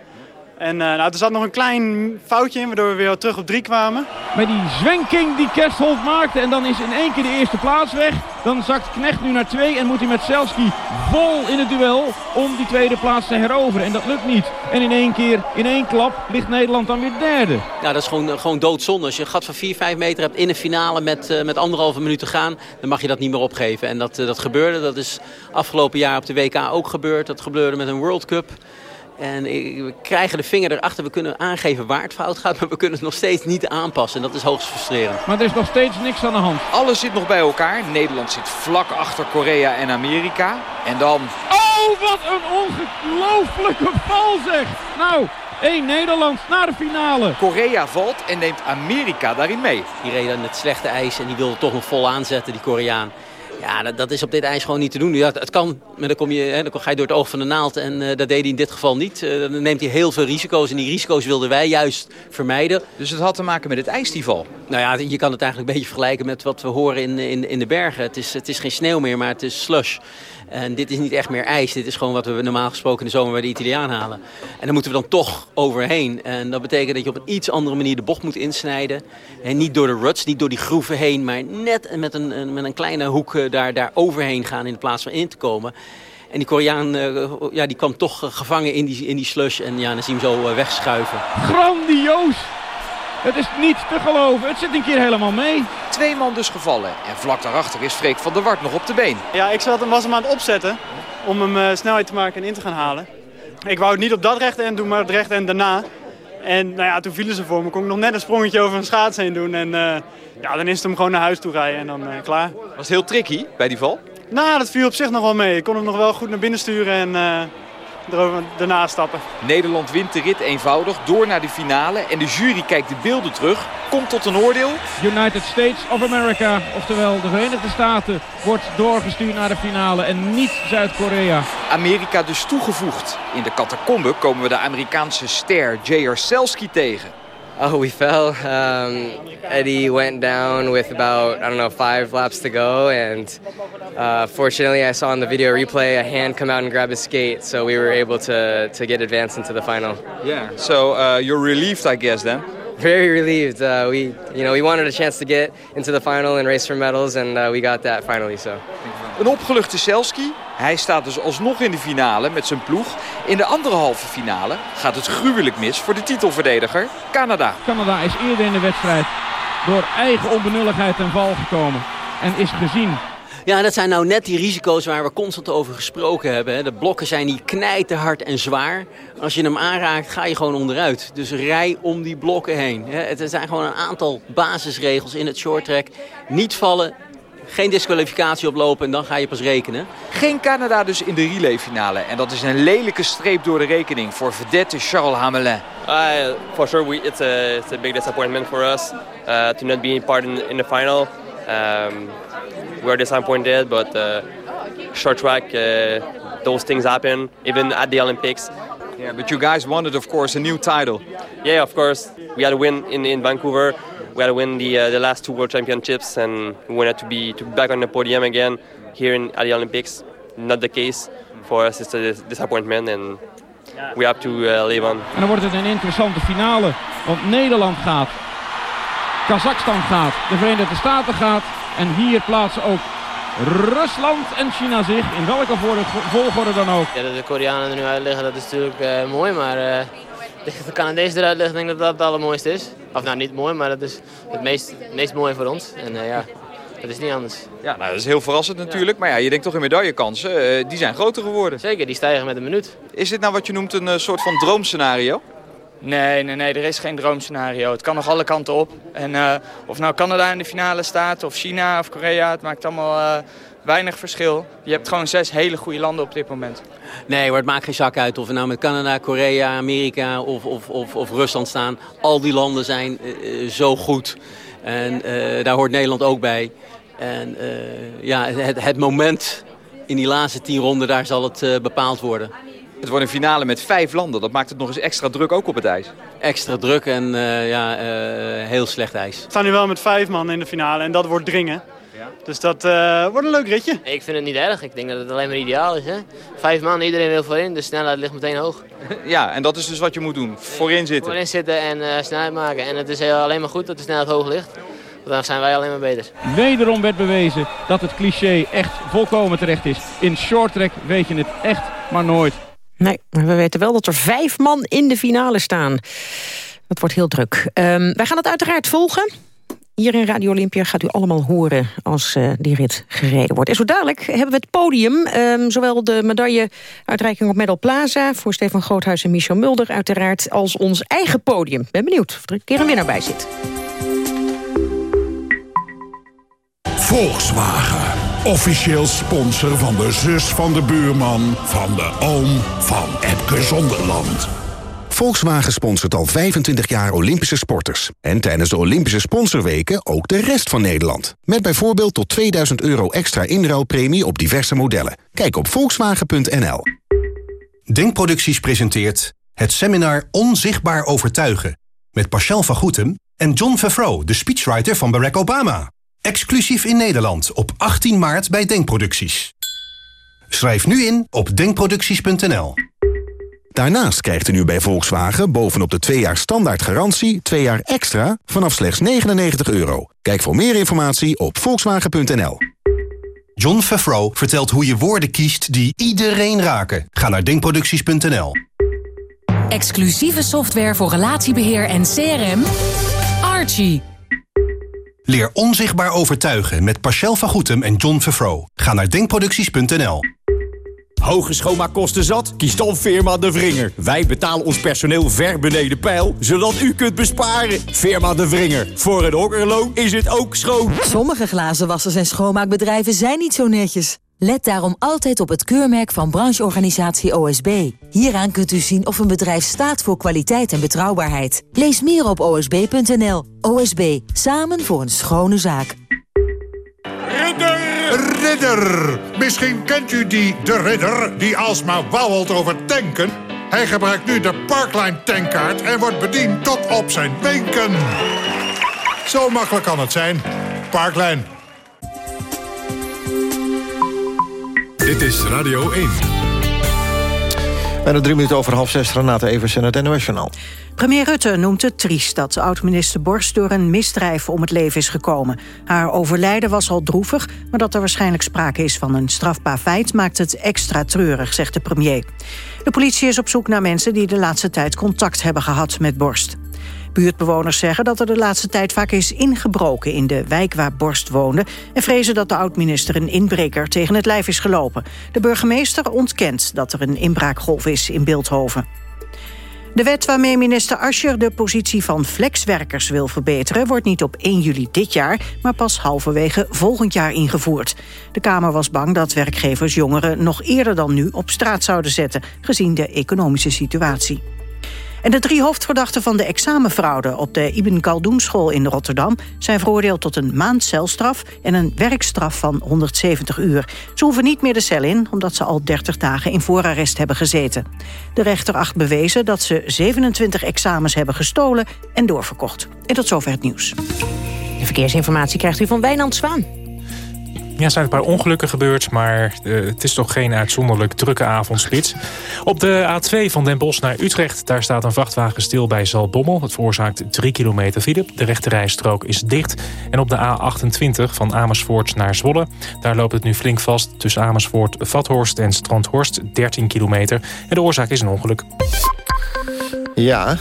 En uh, nou, er zat nog een klein foutje in, waardoor we weer terug op drie kwamen. Met die zwenking die Kersthoff maakte en dan is in één keer de eerste plaats weg. Dan zakt Knecht nu naar twee en moet hij met Selski vol in het duel om die tweede plaats te heroveren. En dat lukt niet. En in één keer, in één klap, ligt Nederland dan weer derde. Ja, dat is gewoon, gewoon doodzonde. Als je een gat van 4, 5 meter hebt in een finale met, uh, met anderhalve minuut te gaan, dan mag je dat niet meer opgeven. En dat, uh, dat gebeurde. Dat is afgelopen jaar op de WK ook gebeurd. Dat gebeurde met een World Cup. En we krijgen de vinger erachter. We kunnen aangeven waar het fout gaat, maar we kunnen het nog steeds niet aanpassen. En dat is hoogst frustrerend. Maar er is nog steeds niks aan de hand. Alles zit nog bij elkaar. Nederland zit vlak achter Korea en Amerika. En dan... Oh, wat een ongelooflijke val zeg! Nou, één Nederland naar de finale. Korea valt en neemt Amerika daarin mee. Die reden het slechte ijs en die wilde toch nog vol aanzetten, die Koreaan. Ja, dat, dat, is op dit ijs gewoon niet te doen. Ja, het kan, maar dan, kom je, hè, dan ga je door het oog van de naald. En uh, dat deed hij in dit geval niet. Uh, dan neemt hij heel veel risico's. En die risico's wilden wij juist vermijden. Dus het had te maken met het ijsdival? Nou ja, je kan het eigenlijk een beetje vergelijken met wat we horen in, in, in de bergen. Het is, het is geen sneeuw meer, maar het is slush. En dit is niet echt meer ijs. Dit is gewoon wat we normaal gesproken in de zomer bij de Italiaan halen. En daar moeten we dan toch overheen. En dat betekent dat je op een iets andere manier de bocht moet insnijden. En niet door de ruts, niet door die groeven heen. Maar net met een, met een kleine hoek daar, daar overheen gaan in plaats van in te komen. En die Koreaan uh, ja, die kwam toch gevangen in die, in die slush. En ja, dan zie je hem zo uh, wegschuiven. Grandioos! Het is niet te geloven. Het zit een keer helemaal mee. Twee man dus gevallen. En vlak daarachter is Freek van der Wart nog op de been. Ja, ik zat, was hem aan het opzetten om hem uh, snelheid te maken en in te gaan halen. Ik wou het niet op dat rechte end doen, maar het rechte end daarna. En nou ja, toen vielen ze voor me. Kon ik nog net een sprongetje over een schaats heen doen. En uh, ja, dan is het hem gewoon naar huis toe rijden en dan uh, klaar. Was het heel tricky bij die val? Nou, dat viel op zich nog wel mee. Ik kon hem nog wel goed naar binnen sturen en erover, daarna stappen. Nederland wint de rit eenvoudig, door naar de finale. En de jury kijkt de beelden terug, komt tot een oordeel. United States of America, oftewel de Verenigde Staten, wordt doorgestuurd naar de finale en niet Zuid-Korea. Amerika dus toegevoegd. In de catacombe komen we de Amerikaanse ster J.R. Selski tegen. Oh, we fell. Um, Eddie went down with about, I don't know, five laps to go. And uh, fortunately, I saw in the video replay a hand come out and grab his skate. So we were able to, to get advanced into the final. Yeah. So uh, you're relieved, I guess, then? Very relieved. Uh, we, you know, we wanted a chance to get into the final and race for medals. And uh, we got that finally, so. Een opgeluchte Selski. Hij staat dus alsnog in de finale met zijn ploeg. In de andere halve finale gaat het gruwelijk mis voor de titelverdediger Canada. Canada is eerder in de wedstrijd door eigen onbenulligheid ten val gekomen. En is gezien ja, dat zijn nou net die risico's waar we constant over gesproken hebben. De blokken zijn niet knijterhard en zwaar. Als je hem aanraakt, ga je gewoon onderuit. Dus rij om die blokken heen. Het zijn gewoon een aantal basisregels in het shorttrack. Niet vallen, geen disqualificatie oplopen en dan ga je pas rekenen. Geen Canada dus in de relayfinale. En dat is een lelijke streep door de rekening voor vedette Charles Hamelin. Uh, for sure, we, it's, a, it's a big disappointment for us uh, to not be part in, in the final. Um, we're disappointed, but uh, short track, uh, those things happen, even at the Olympics. Yeah, but you guys wanted, of course, a new title. Yeah, of course. We had a win in, in Vancouver. We had to win the uh, the last two World Championships, and we wanted to be to be back on the podium again here in, at the Olympics. Not the case for us. It's a disappointment, and we have to uh, live on. En dan wordt het een interessante finale, want Nederland gaat, Kazachstan gaat, de Verenigde Staten gaat En hier plaatsen ook Rusland en China zich, in welke volgorde dan ook. Ja, dat de Koreanen er nu uit liggen, dat is natuurlijk uh, mooi, maar uh, de Canadezen eruit liggen, denk ik dat dat het allermooiste is. Of nou, niet mooi, maar dat is het meest, meest mooie voor ons. En uh, ja, dat is niet anders. Ja, nou, dat is heel verrassend natuurlijk. Maar ja, je denkt toch in medaillekansen, uh, die zijn groter geworden. Zeker, die stijgen met een minuut. Is dit nou wat je noemt een uh, soort van droomscenario? Nee, nee, nee, er is geen droomscenario. Het kan nog alle kanten op. En uh, of nou Canada in de finale staat, of China of Korea, het maakt allemaal weinig verschil. Je hebt gewoon zes hele goede landen op dit moment. Nee, maar het maakt geen zak uit of we nou met Canada, Korea, Amerika of, of, of, of Rusland staan. Al die landen zijn uh, zo goed. En daar hoort Nederland ook bij. En ja, het, het, moment in die laatste tien ronden, daar zal het bepaald worden. Het wordt een finale met vijf landen. Dat maakt het nog eens extra druk ook op het ijs. Extra druk en ja, heel slecht ijs. We staan nu wel met vijf man in de finale en dat wordt dringen. Dus dat uh, wordt een leuk ritje. Ik vind het niet erg. Ik denk dat het alleen maar ideaal is. Hè? Vijf man, iedereen wil voorin. De snelheid ligt meteen hoog. Ja, en dat is dus wat je moet doen. Voorin zitten. Voorin zitten en uh, snelheid maken. En het is alleen maar goed dat de snelheid hoog ligt. Want dan zijn wij alleen maar beter. Wederom werd bewezen dat het cliché echt volkomen terecht is. In short track weet je het echt maar nooit. Nee, maar we weten wel dat er vijf man in de finale staan. Dat wordt heel druk. Um, wij gaan het uiteraard volgen. Hier in Radio Olympia gaat u allemaal horen als uh, die rit gereden wordt. En zo dadelijk hebben we het podium. Um, zowel de medailleuitreiking op Medal Plaza... voor Stefan Groothuis en Michel Mulder uiteraard... als ons eigen podium. Ben benieuwd of er een keer een winnaar bij zit. Volkswagen. Officieel sponsor van de zus van de buurman... van de oom van Epke Zonderland. Volkswagen sponsort al 25 jaar Olympische sporters. En tijdens de Olympische sponsorweken ook de rest van Nederland. Met bijvoorbeeld tot 2000 euro extra inruilpremie op diverse modellen. Kijk op volkswagen.nl. Denkproducties presenteert het seminar Onzichtbaar Overtuigen... met Pascal van Goetem en John Favreau, de speechwriter van Barack Obama. Exclusief in Nederland op 18 maart bij Denkproducties. Schrijf nu in op denkproducties.nl. Daarnaast krijgt u nu bij Volkswagen bovenop de 2 jaar standaard garantie 2 jaar extra vanaf slechts 99 euro. Kijk voor meer informatie op volkswagen.nl. John Favreau vertelt hoe je woorden kiest die iedereen raken. Ga naar denkproducties.nl. Exclusieve software voor relatiebeheer en CRM. Archie. Leer onzichtbaar overtuigen met Pascal van Goetem en John Favreau. Ga naar denkproducties.nl. Hoge schoonmaakkosten zat? Kies dan Firma De Vringer. Wij betalen ons personeel ver beneden pijl, zodat u kunt besparen. Firma De Vringer. Voor een okkerloon is het ook schoon. Sommige glazenwassers en schoonmaakbedrijven zijn niet zo netjes. Let daarom altijd op het keurmerk van brancheorganisatie OSB. Hieraan kunt u zien of een bedrijf staat voor kwaliteit en betrouwbaarheid. Lees meer op osb.nl. OSB, samen voor een schone zaak. Ridder! Ridder! Misschien kent u die de ridder die alsmaar wauwelt over tanken. Hij gebruikt nu de Parkline tankkaart en wordt bediend tot op zijn wenken. Zo makkelijk kan het zijn. Parkline. Dit is Radio 1. Bijna drie minuten over half zes, Renate Evers en het NOS Journaal. Premier Rutte noemt het triest dat oud-minister Borst door een misdrijf om het leven is gekomen. Haar overlijden was al droevig, maar dat er waarschijnlijk sprake is van een strafbaar feit maakt het extra treurig, zegt de premier. De politie is op zoek naar mensen die de laatste tijd contact hebben gehad met Borst. Buurtbewoners zeggen dat er de laatste tijd vaak is ingebroken in de wijk waar Borst woonde... en vrezen dat de oud-minister een inbreker tegen het lijf is gelopen. De burgemeester ontkent dat er een inbraakgolf is in Beeldhoven. De wet waarmee minister Ascher de positie van flexwerkers wil verbeteren... wordt niet op 1 juli dit jaar, maar pas halverwege volgend jaar ingevoerd. De Kamer was bang dat werkgevers jongeren nog eerder dan nu op straat zouden zetten... gezien de economische situatie. En de drie hoofdverdachten van de examenfraude op de Ibn Kaldoen school in Rotterdam zijn veroordeeld tot een maand celstraf en een werkstraf van 170 uur. Ze hoeven niet meer de cel in, omdat ze al 30 dagen in voorarrest hebben gezeten. De rechter acht bewezen dat ze 27 examens hebben gestolen en doorverkocht. En tot zover het nieuws. De verkeersinformatie krijgt u van Wijnand Zwaan. Ja, er zijn een paar ongelukken gebeurd, maar uh, het is toch geen uitzonderlijk drukke avondspits. Op de A2 van Den Bosch naar Utrecht, daar staat een vrachtwagen stil bij Zalbommel. Het veroorzaakt 3 kilometer file. De rechterrijstrook is dicht. En op de A28 van Amersfoort naar Zwolle, daar loopt het nu flink vast tussen Amersfoort, Vathorst en Strandhorst, 13 kilometer. En de oorzaak is een ongeluk. Ja,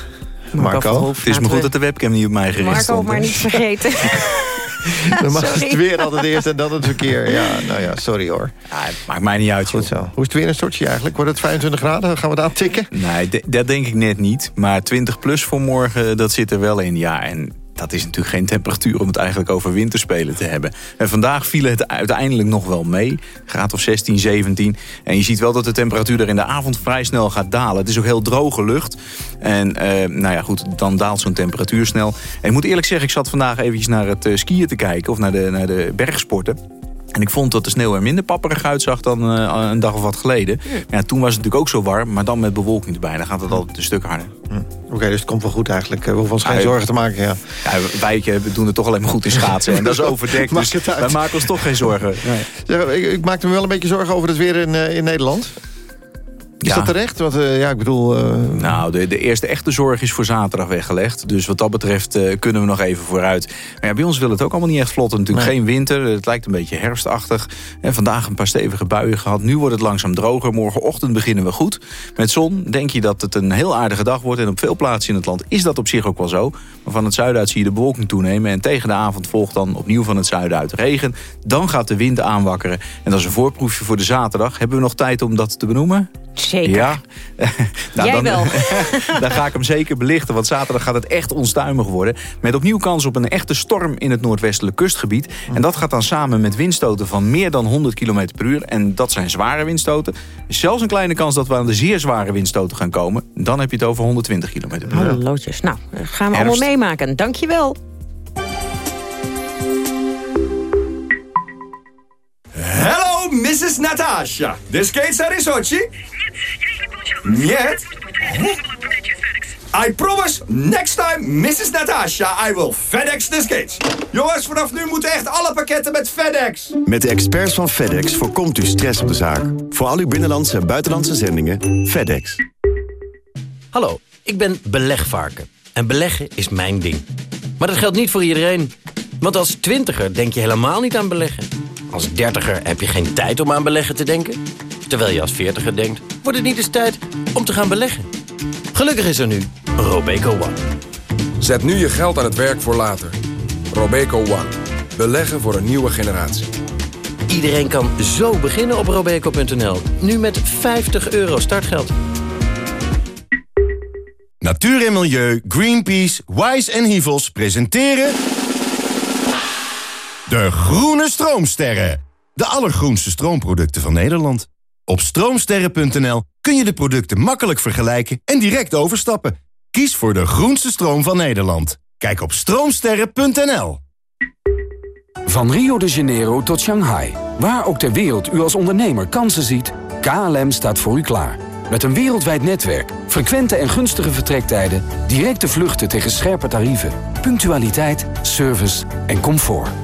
Marco. Het is me goed dat de webcam niet op mij gericht Marco, stond. maar niet vergeten. Dan mag het weer altijd eerst en dan het verkeer. Ja, nou ja, sorry hoor. Ja, maakt mij niet uit, Goed zo. Hoe is het weer een stortje eigenlijk? Wordt het 25 graden? Gaan we daar tikken? Nee, dat denk ik net niet. Maar 20 plus voor morgen, dat zit er wel in. Ja, en dat is natuurlijk geen temperatuur om het eigenlijk over winterspelen te hebben. En vandaag viel het uiteindelijk nog wel mee. Graad of 16, 17. En je ziet wel dat de temperatuur er in de avond vrij snel gaat dalen. Het is ook heel droge lucht. En eh, nou ja, goed, dan daalt zo'n temperatuur snel. En ik moet eerlijk zeggen, ik zat vandaag eventjes naar het uh, skiën te kijken. Of naar de, naar de bergsporten. En ik vond dat de sneeuw er minder papperig uitzag dan uh, een dag of wat geleden. Ja, toen was het natuurlijk ook zo warm, maar dan met bewolking erbij. Dan gaat het altijd een stuk harder. Hm. Oké, dus het komt wel goed eigenlijk. We hoeven ons geen zorgen te maken. Ja. Ja, wij doen het toch alleen maar goed in schaatsen. En dat is overdekt, dus wij maken ons toch geen zorgen. Nee. Ja, ik, ik maakte me wel een beetje zorgen over het weer in, uh, in Nederland. Is Ja. dat terecht? Want uh, ja, ik bedoel... Uh... Nou, de, de eerste echte zorg is voor zaterdag weggelegd. Dus wat dat betreft uh, kunnen we nog even vooruit. Maar ja, bij ons wil het ook allemaal niet echt vlot. Natuurlijk nee. geen winter, het lijkt een beetje herfstachtig. En vandaag een paar stevige buien gehad. Nu wordt het langzaam droger. Morgenochtend beginnen we goed. Met zon denk je dat het een heel aardige dag wordt. En op veel plaatsen in het land is dat op zich ook wel zo. Maar van het zuiden uit zie je de bewolking toenemen. En tegen de avond volgt dan opnieuw van het zuiden uit regen. Dan gaat de wind aanwakkeren. En dat is een voorproefje voor de zaterdag. Hebben we nog tijd om dat te benoemen? Zeker. Ja. nou, Jij dan, wel. dan ga ik hem zeker belichten, want zaterdag gaat het echt onstuimig worden. Met opnieuw kans op een echte storm in het noordwestelijk kustgebied. En dat gaat dan samen met windstoten van meer dan 100 km per uur. En dat zijn zware windstoten. Zelfs een kleine kans dat we aan de zeer zware windstoten gaan komen. Dan heb je het over 120 km per uur. Hallootjes. Nou, gaan we Herfst. allemaal meemaken. Dankjewel. Mrs. Natasha. The skates are in Sochi? Нет. I promise, next time, Mrs. Natasha, I will FedEx the skates. Jongens, vanaf nu moeten echt alle pakketten met FedEx. Met de experts van FedEx voorkomt u stress op de zaak. Voor al uw binnenlandse en buitenlandse zendingen, FedEx. Hallo, ik ben belegvarken. En beleggen is mijn ding. Maar dat geldt niet voor iedereen. Want als twintiger denk je helemaal niet aan beleggen. Als dertiger heb je geen tijd om aan beleggen te denken. Terwijl je als veertiger denkt, wordt het niet eens tijd om te gaan beleggen. Gelukkig is er nu Robeco One. Zet nu je geld aan het werk voor later. Robeco One. Beleggen voor een nieuwe generatie. Iedereen kan zo beginnen op robeco.nl. Nu met 50 euro startgeld. Natuur en Milieu, Greenpeace, Wise en Hivels presenteren... De Groene Stroomsterren. De allergroenste stroomproducten van Nederland. Op stroomsterren.nl kun je de producten makkelijk vergelijken en direct overstappen. Kies voor de groenste stroom van Nederland. Kijk op stroomsterren.nl. Van Rio de Janeiro tot Shanghai. Waar ook ter wereld u als ondernemer kansen ziet, KLM staat voor u klaar. Met een wereldwijd netwerk, frequente en gunstige vertrektijden... directe vluchten tegen scherpe tarieven, punctualiteit, service en comfort.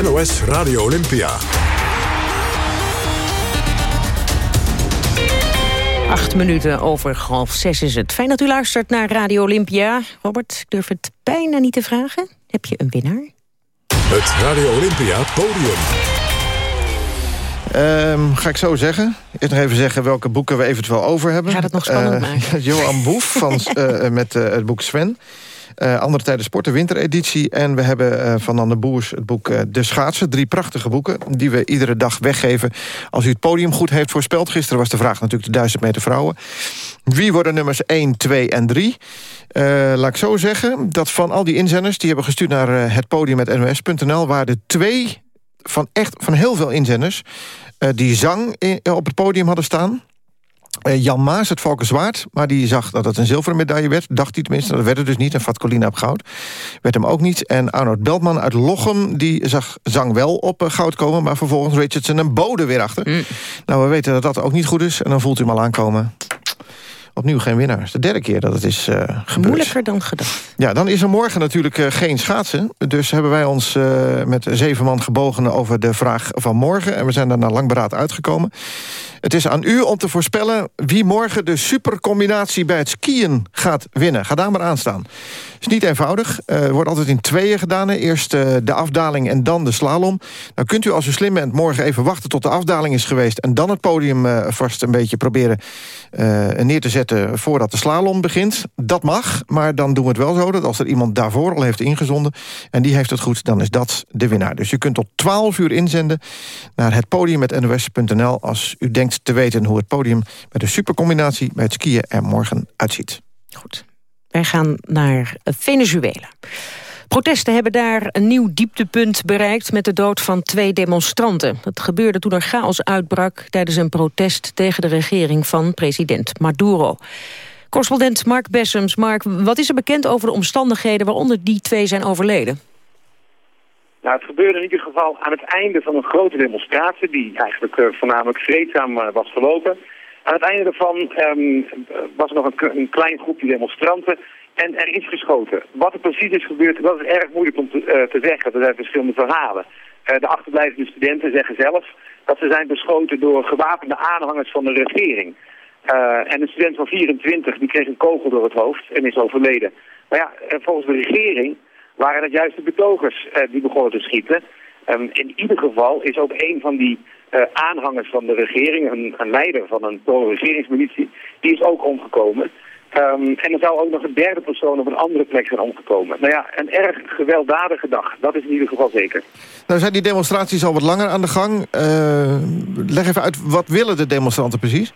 NOS Radio Olympia. Acht minuten over half zes is het. Fijn dat u luistert naar Radio Olympia. Robert, ik durf het bijna niet te vragen. Heb je een winnaar? Het Radio Olympia podium. Um, ga ik zo zeggen. Eerst nog even zeggen welke boeken we eventueel over hebben. Ga dat nog spannend uh, maken. Johan Boef van, uh, met uh, het boek Sven. Uh, Andere Tijden Sport, de wintereditie. En we hebben uh, van Anne Boers het boek uh, De Schaatsen. Drie prachtige boeken die we iedere dag weggeven. Als u het podium goed heeft voorspeld. Gisteren was de vraag natuurlijk de 1000 meter vrouwen. Wie worden nummers 1, 2 en 3? laat ik zo zeggen dat van al die inzenders... die hebben gestuurd naar het podium met nos.nl... waren er twee van, echt, van heel veel inzenders... die zang op het podium hadden staan... Uh, Jan Maas, het Valkenswaard, maar die zag dat het een zilveren medaille werd. Dacht hij tenminste, dat werd het dus niet. En Fatcolina op goud. Werd hem ook niet. En Arnold Beltman uit Lochem, die zag, zang wel op goud komen... maar vervolgens Richardson een bode weer achter. Mm. Nou, we weten dat dat ook niet goed is. En dan voelt u hem al aankomen opnieuw geen winnaar. de derde keer dat het is uh, gebeurd. Moeilijker dan gedacht. Ja, dan is er morgen natuurlijk uh, geen schaatsen. Dus hebben wij ons uh, met zeven man gebogen over de vraag van morgen. En we zijn daar na lang beraad uitgekomen. Het is aan u om te voorspellen wie morgen de supercombinatie bij het skiën gaat winnen. Ga daar maar aan staan. is niet eenvoudig. Wordt altijd in tweeën gedaan. Eerst de afdaling en dan de slalom. Nou kunt u als u slim bent morgen even wachten tot de afdaling is geweest... en dan het podium vast een beetje proberen neer te zetten... voordat de slalom begint. Dat mag, maar dan doen we het wel zo... dat als er iemand daarvoor al heeft ingezonden... en die heeft het goed, dan is dat de winnaar. Dus u kunt tot 12 uur inzenden naar het podium met als u denkt te weten hoe het podium met de supercombinatie... bij het skiën er morgen uitziet. Goed. Wij gaan naar Venezuela. Protesten hebben daar een nieuw dieptepunt bereikt... met de dood van twee demonstranten. Dat gebeurde toen er chaos uitbrak tijdens een protest... tegen de regering van president Maduro. Correspondent Mark Bessems. Mark, wat is er bekend over de omstandigheden... waaronder die twee zijn overleden? Nou, het gebeurde in ieder geval aan het einde van een grote demonstratie... die eigenlijk uh, voornamelijk vreedzaam uh, was verlopen. Aan het einde daarvan um, was er nog een, een, klein groepje demonstranten... en er is geschoten. Wat er precies is gebeurd, dat is erg moeilijk om te, te zeggen. Er zijn verschillende verhalen. de achterblijvende studenten zeggen zelf dat ze zijn beschoten door gewapende aanhangers van de regering. en een student van 24 die kreeg een kogel door het hoofd en is overleden. Maar ja, volgens de regering waren het juist de betogers die begonnen te schieten. Um, in ieder geval is ook een van die aanhangers van de regering, een, een leider van een pro-regeringsmilitie, die is ook omgekomen. Um, en er zou ook nog een derde persoon op een andere plek zijn omgekomen. Nou ja, een erg gewelddadige dag. Dat is in ieder geval zeker. Nou zijn die demonstraties al wat langer aan de gang. Uh, leg even uit, wat willen de demonstranten precies?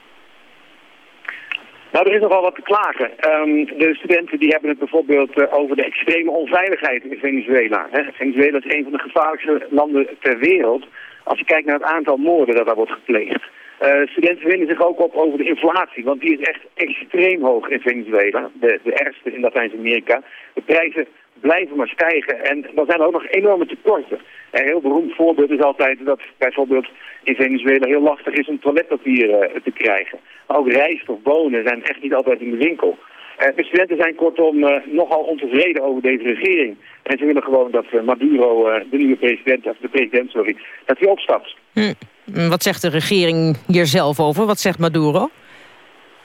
Nou, er is nogal wat te klagen. Um, de studenten die hebben het bijvoorbeeld uh, over de extreme onveiligheid in Venezuela. Hè. Venezuela is een van de gevaarlijkste landen ter wereld. Als je kijkt naar het aantal moorden dat daar wordt gepleegd. Uh, studenten winnen zich ook op over de inflatie, want die is echt extreem hoog in Venezuela. De, de ergste in Latijns-Amerika. De prijzen blijven maar stijgen en dan zijn er ook nog enorme tekorten. Een heel beroemd voorbeeld is altijd dat bijvoorbeeld in Venezuela heel lastig is om toiletpapier uh, te krijgen. Ook rijst of bonen zijn echt niet altijd in de winkel. Uh, de studenten zijn kortom nogal ontevreden over deze regering. En ze willen gewoon dat Maduro, de nieuwe president, of de president, sorry, dat hij opstapt. Hm. Wat zegt de regering hier zelf over? Wat zegt Maduro?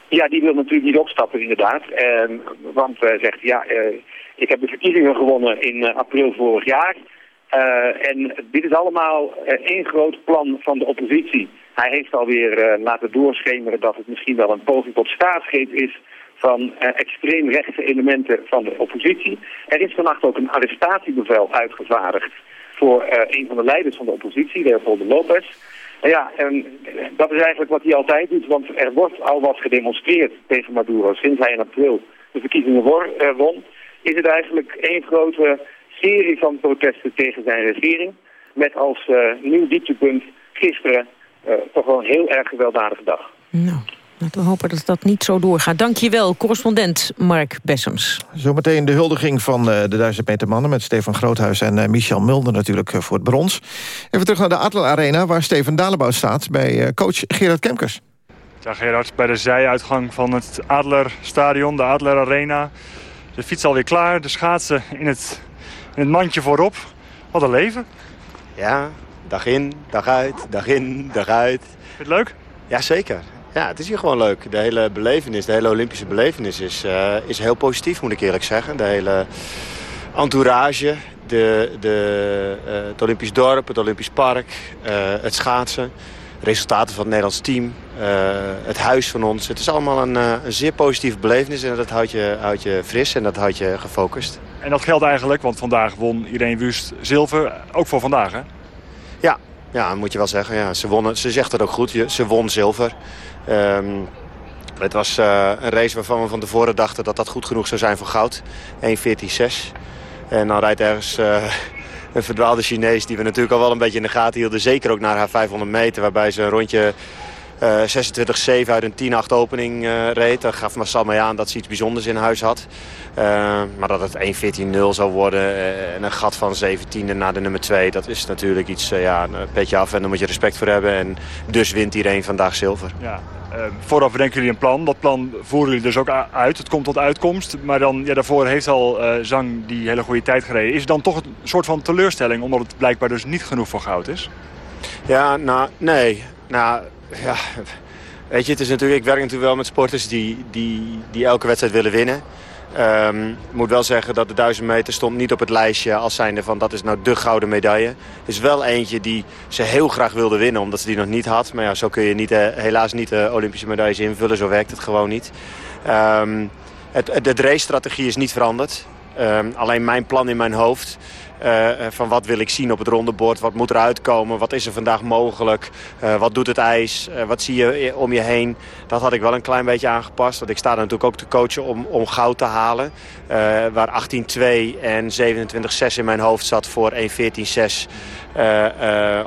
Ja, die wil natuurlijk niet opstappen inderdaad. want zegt, ja, ik heb de verkiezingen gewonnen in april vorig jaar. En dit is allemaal één groot plan van de oppositie. Hij heeft alweer laten doorschemeren dat het misschien wel een poging tot staatsgreep is van extreemrechtse elementen van de oppositie. Er is vannacht ook een arrestatiebevel uitgevaardigd voor een van de leiders van de oppositie, Leopoldo Lopez. Ja, en dat is eigenlijk wat hij altijd doet, want er wordt al wat gedemonstreerd tegen Maduro. Sinds hij in april de verkiezingen won, is het eigenlijk één grote serie van protesten tegen zijn regering. Met als uh, nieuw dieptepunt gisteren uh, toch wel een heel erg gewelddadige dag. Nou, laten we hopen dat dat niet zo doorgaat. Dankjewel, correspondent Mark Bessems. Zometeen de huldiging van uh, de duizend meter mannen... met Stefan Groothuis en Michel Mulder natuurlijk voor het brons. Even terug naar de Adler Arena, waar Steven Dalebout staat... bij coach Gerard Kemkers. Ja, Gerard, bij de zijuitgang van het Adlerstadion, de Adler Arena... De fiets alweer klaar, de schaatsen in het in het mandje voorop. Wat een leven. Ja, dag in, dag uit, dag in, dag uit. Vind je het leuk? Ja, zeker. Ja, het is hier gewoon leuk. De hele belevenis, de hele Olympische belevenis is, uh, is heel positief, moet ik eerlijk zeggen. De hele entourage, de, de, uh, het Olympisch dorp, het Olympisch park, uh, het schaatsen resultaten van het Nederlands team, het huis van ons. Het is allemaal een, een, zeer positieve belevenis en dat houdt je, houdt je fris en dat houdt je gefocust. En dat geldt eigenlijk, want vandaag won Irene Wust zilver, ook voor vandaag hè? Ja, ja moet je wel zeggen. Ja, ze, won, ze zegt het ook goed, ze won zilver. Um, het was uh, een race waarvan we van tevoren dachten dat dat goed genoeg zou zijn voor goud. 1.14.6. En dan rijdt ergens een verdwaalde Chinees die we natuurlijk al wel een beetje in de gaten hielden. Zeker ook naar haar 500 meter waarbij ze een rondje uh, 26-7 uit een 10-8 opening uh, reed. Daar gaf Marcel mee aan dat ze iets bijzonders in huis had. Uh, maar dat het 1-14-0 zou worden en een gat van 17e naar de nummer 2... dat is natuurlijk iets, ja, een beetje af en daar moet je respect voor hebben. En dus wint iedereen vandaag zilver. Ja. vooraf bedenken jullie een plan. Dat plan voeren jullie dus ook uit. Het komt tot uitkomst. Maar dan, ja, daarvoor heeft al Zang die hele goede tijd gereden. Is het dan toch een soort van teleurstelling... omdat het blijkbaar dus niet genoeg voor goud is? Ja, nou, nee. Nou, ja, weet je, het is natuurlijk, ik werk natuurlijk wel met sporters die, die, die elke wedstrijd willen winnen. Ik moet wel zeggen dat de 1000 meter stond niet op het lijstje als zijnde van dat is nou de gouden medaille. Het is wel eentje die ze heel graag wilde winnen omdat ze die nog niet had. Maar ja, zo kun je niet, eh, helaas niet de Olympische medailles invullen. Zo werkt het gewoon niet. Um, het, de race-strategie is niet veranderd. Um, alleen mijn plan in mijn hoofd uh, van wat wil ik zien op het rondebord, wat moet er uitkomen, wat is er vandaag mogelijk, uh, wat doet het ijs, wat zie je om je heen. Dat had ik wel een klein beetje aangepast, want ik sta er natuurlijk ook te coachen om, om goud te halen. waar 18-2 en 27-6 in mijn hoofd zat voor 1-14-6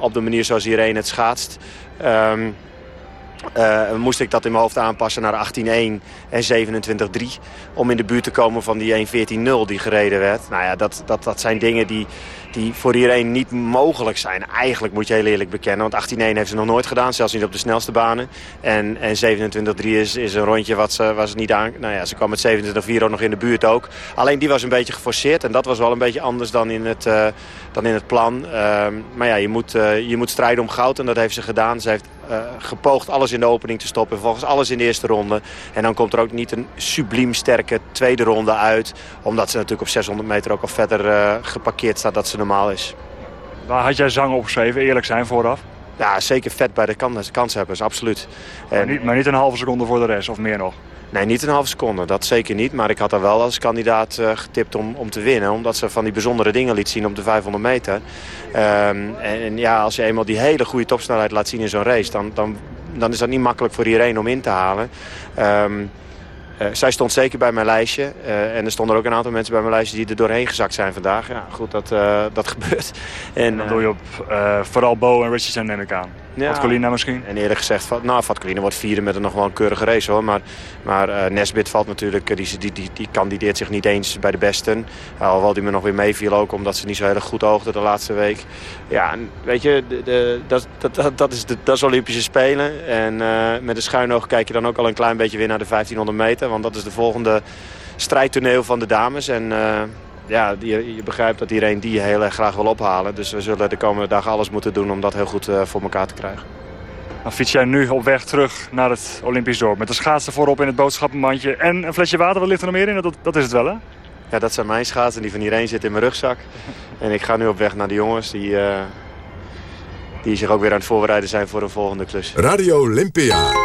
op de manier zoals iedereen het schaatst. Uh, moest ik dat in mijn hoofd aanpassen naar 18-1 en 27-3. Om in de buurt te komen van die 1-14-0 die gereden werd. Nou ja, dat, dat, dat zijn dingen die, die voor iedereen niet mogelijk zijn. Eigenlijk moet je heel eerlijk bekennen. Want 18-1 heeft ze nog nooit gedaan, zelfs niet op de snelste banen. En, en 27-3 is, is een rondje wat ze, was niet aan... Nou ja, ze kwam met 27-4 ook nog in de buurt ook. Alleen die was een beetje geforceerd. En dat was wel een beetje anders dan in het, uh, dan in het plan. Uh, maar ja, je moet, uh, je moet strijden om goud. En dat heeft ze gedaan. Ze heeft uh, gepoogd alles in de opening te stoppen. Volgens alles in de eerste ronde. En dan komt er ook niet een subliem sterke tweede ronde uit. Omdat ze natuurlijk op 600 meter ook al verder uh, geparkeerd staat dat ze normaal is. Waar had jij zang opgeschreven, eerlijk zijn vooraf? Ja, zeker vet bij de kans, kanshebbers, absoluut. Maar niet, maar niet een halve seconde voor de rest, of meer nog? Nee, niet een halve seconde. Dat zeker niet. Maar ik had er wel als kandidaat uh, getipt om, om te winnen. Omdat ze van die bijzondere dingen liet zien op de 500 meter. Um, en, en, ja, als je eenmaal die hele goede topsnelheid laat zien in zo'n race... Dan, dan, dan is dat niet makkelijk voor iedereen om in te halen. Um, uh, zij stond zeker bij mijn lijstje. Uh, en er stonden ook een aantal mensen bij mijn lijstje die er doorheen gezakt zijn vandaag. Ja, goed, dat, uh, dat gebeurt. En, dan doe je op vooral Bo en Richardson neem ik aan. Ja, Fatcolina misschien? En eerder gezegd, nou, Fatcolina wordt vierde met een nog wel een keurige race hoor. Maar, maar uh, Nesbit valt natuurlijk, die, die, die, die kandideert zich niet eens bij de besten. Uh, alhoewel die me nog weer meeviel ook, omdat ze niet zo heel erg goed oogde de laatste week. Ja, weet je, de, de, dat, dat, dat, is de, dat is Olympische Spelen. En uh, met een schuin oog kijk je dan ook al een klein beetje weer naar de 1500 meter. Want dat is de volgende strijdtoneel van de dames. En ja, je, je, begrijpt dat iedereen die heel erg graag wil ophalen. Dus we zullen de komende dagen alles moeten doen om dat heel goed uh, voor elkaar te krijgen. Dan fiets jij nu op weg terug naar het Olympisch dorp. Met de schaatsen voorop in het boodschappenmandje. En een flesje water, wat ligt er nog meer in? Dat, dat is het wel, hè? Ja, dat zijn mijn schaatsen. Die van iedereen zit in mijn rugzak. en ik ga nu op weg naar de jongens die, uh, die zich ook weer aan het voorbereiden zijn voor een volgende klus. Radio Olympia.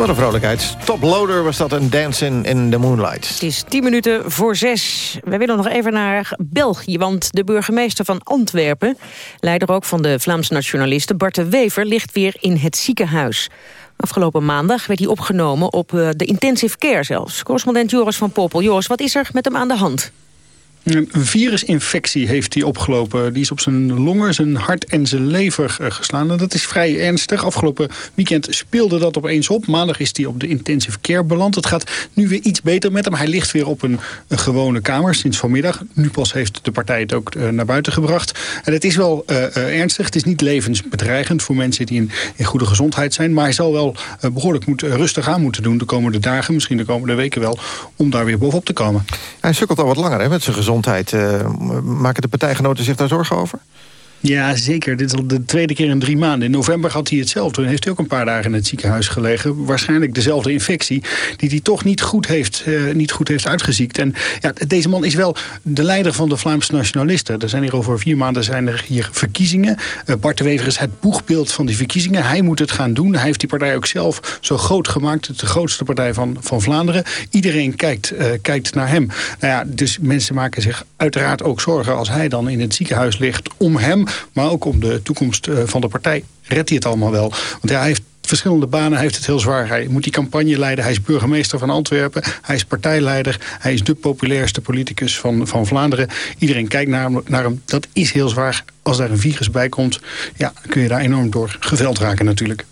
Wat een vrolijkheid. Top Loader was dat een Dancing in the Moonlight. Het is tien minuten voor zes. We willen nog even naar België, want de burgemeester van Antwerpen... leider ook van de Vlaamse nationalisten, Bart de Wever... ligt weer in het ziekenhuis. Afgelopen maandag werd hij opgenomen op eh, de intensive care zelfs. Correspondent Joris van Poppel. Joris, wat is er met hem aan de hand? Een virusinfectie heeft hij opgelopen. Die is op zijn longen, zijn hart en zijn lever eh, geslaan. En dat is vrij ernstig. Afgelopen weekend speelde dat opeens op. Maandag is hij op de intensive care beland. Het gaat nu weer iets beter met hem. Hij ligt weer op een, gewone kamer sinds vanmiddag. Nu pas heeft de partij het ook eh, naar buiten gebracht. En het is wel eh, ernstig. Het is niet levensbedreigend voor mensen die in, goede gezondheid zijn. Maar hij zal wel eh, behoorlijk moet, rustig aan moeten doen de komende dagen. Misschien de komende weken wel. Om daar weer bovenop te komen. Hij sukkelt al wat langer hè, met zijn gezondheid. Eh, maken de partijgenoten zich daar zorgen over? Ja, zeker. Dit is al de tweede keer in drie maanden. In november had hij hetzelfde. Heeft hij ook een paar dagen in het ziekenhuis gelegen. Waarschijnlijk dezelfde infectie die hij toch niet goed heeft, eh, niet goed heeft uitgeziekt. En ja, deze man is wel de leider van de Vlaamse nationalisten. Er zijn hier over vier maanden zijn er hier verkiezingen. Eh, Bart de Wever is het boegbeeld van die verkiezingen. Hij moet het gaan doen. Hij heeft die partij ook zelf zo groot gemaakt. De grootste partij van, van Vlaanderen. Iedereen kijkt, eh, kijkt naar hem. Nou ja, dus mensen maken zich uiteraard ook zorgen als hij dan in het ziekenhuis ligt om hem maar ook om de toekomst eh, van de partij. Redt hij het allemaal wel? Want ja, hij heeft verschillende banen, hij heeft het heel zwaar. Hij moet die campagne leiden, hij is burgemeester van Antwerpen... hij is partijleider, hij is de populairste politicus van, van Vlaanderen. Iedereen kijkt naar hem, naar hem, dat is heel zwaar. Als daar een virus bij komt, ja, kun je daar enorm door geveld raken natuurlijk.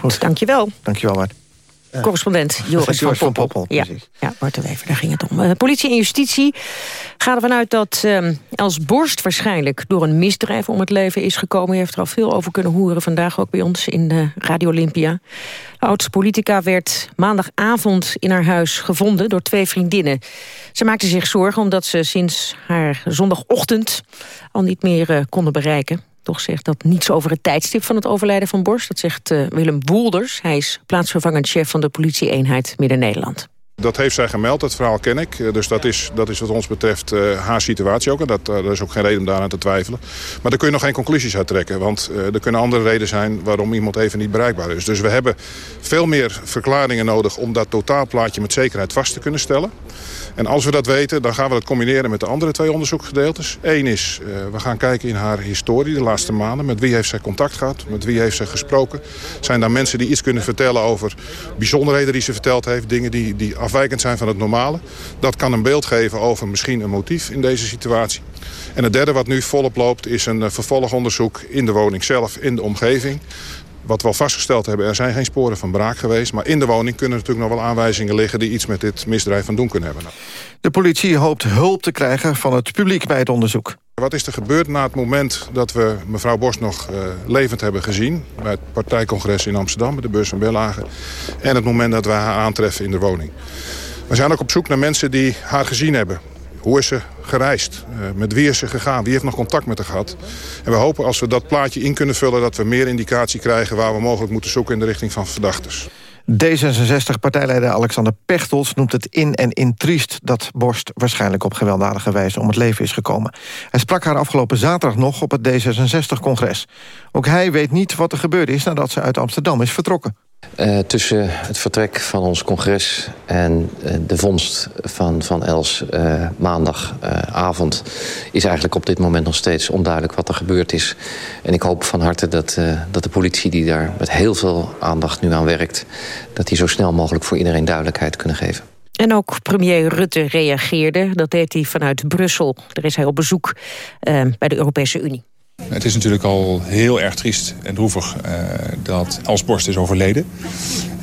Goed, dankjewel. Dankjewel, Bart. Correspondent Joris, Joris van van Poppel. Poppel, ja, ja, Bart de Wever, daar ging het om. Uh, politie en justitie gaan ervan uit dat uh, Els Borst waarschijnlijk door een misdrijf om het leven is gekomen. Je heeft er al veel over kunnen horen vandaag ook bij ons in uh, Radio Olympia. De oudste politica werd maandagavond in haar huis gevonden door twee vriendinnen. Ze maakte zich zorgen omdat ze sinds haar zondagochtend al niet meer konden bereiken. Toch zegt dat niets over het tijdstip van het overlijden van Borst. Dat zegt uh, Willem Woelders. Hij is plaatsvervangend chef van de politie-eenheid Midden-Nederland. Dat heeft zij gemeld, dat verhaal ken ik. Dus dat is, dat is wat ons betreft uh, haar situatie ook. En dat, uh, er is ook geen reden om daaraan te twijfelen. Maar daar kun je nog geen conclusies uit trekken. Want uh, er kunnen andere redenen zijn waarom iemand even niet bereikbaar is. Dus we hebben veel meer verklaringen nodig om dat totaalplaatje met zekerheid vast te kunnen stellen. En als we dat weten, dan gaan we dat combineren met de andere twee onderzoekgedeeltes. Eén is, uh, we gaan kijken in haar historie de laatste maanden. Met wie heeft zij contact gehad? Met wie heeft zij gesproken? Zijn daar mensen die iets kunnen vertellen over bijzonderheden die ze verteld heeft? Dingen die, die afwijkend zijn van het normale? Dat kan een beeld geven over misschien een motief in deze situatie. En het derde wat nu volop loopt is een uh, vervolgonderzoek in de woning zelf, in de omgeving. Wat we al vastgesteld hebben, er zijn geen sporen van braak geweest. Maar in de woning kunnen natuurlijk nog wel aanwijzingen liggen... die iets met dit misdrijf van doen kunnen hebben. De politie hoopt hulp te krijgen van het publiek bij het onderzoek. Wat is er gebeurd na het moment dat we mevrouw Bos nog uh, levend hebben gezien... bij het partijcongres in Amsterdam, bij de beurs van Bellagen... en het moment dat we haar aantreffen in de woning. We zijn ook op zoek naar mensen die haar gezien hebben. Hoe is ze gereisd? Uh, met wie is ze gegaan? Wie heeft nog contact met haar gehad? En we hopen als we dat plaatje in kunnen vullen... dat we meer indicatie krijgen waar we mogelijk moeten zoeken in de richting van verdachters. D66-partijleider Alexander Pechtold noemt het in en in triest... dat Borst waarschijnlijk op gewelddadige wijze om het leven is gekomen. Hij sprak haar afgelopen zaterdag nog op het D66-congres. Ook hij weet niet wat er gebeurd is nadat ze uit Amsterdam is vertrokken. Uh, tussen het vertrek van ons congres en uh, de vondst van, van Els uh, maandagavond... is eigenlijk op dit moment nog steeds onduidelijk wat er gebeurd is. En ik hoop van harte dat, dat de politie die daar met heel veel aandacht nu aan werkt... dat die zo snel mogelijk voor iedereen duidelijkheid kunnen geven. En ook premier Rutte reageerde. Dat deed hij vanuit Brussel. Daar is hij op bezoek bij de Europese Unie. Het is natuurlijk al heel erg triest en droevig uh, dat Els Borst is overleden.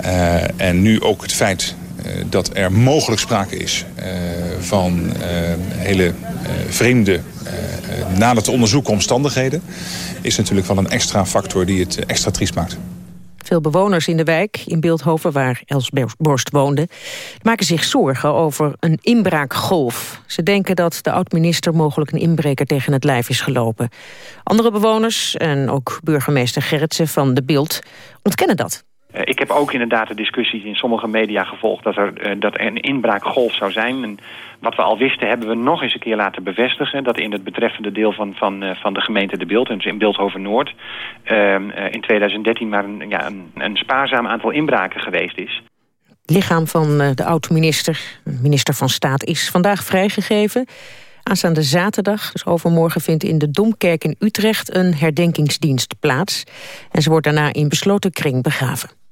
Uh, en nu ook het feit uh, dat er mogelijk sprake is van hele vreemde, nader te onderzoeken omstandigheden... is natuurlijk wel een extra factor die het extra triest maakt. Veel bewoners in de wijk in Beeldhoven, waar Els Borst woonde... maken zich zorgen over een inbraakgolf. Ze denken dat de oud-minister mogelijk een inbreker tegen het lijf is gelopen. Andere bewoners en ook burgemeester Gerritsen van de Beeld ontkennen dat. Uh, ik heb ook inderdaad de discussies in sommige media gevolgd... dat er, uh, dat een inbraakgolf zou zijn. En wat we al wisten hebben we nog eens een keer laten bevestigen... dat in het betreffende deel van, van, uh, van de gemeente De Beeld, dus in Beeldhoven-Noord... in 2013 maar een, ja, een, een spaarzaam aantal inbraken geweest is. Het lichaam van de oud-minister, minister van Staat, is vandaag vrijgegeven... Aanstaande zaterdag, dus overmorgen, vindt in de Domkerk in Utrecht een herdenkingsdienst plaats. En ze wordt daarna in besloten kring begraven.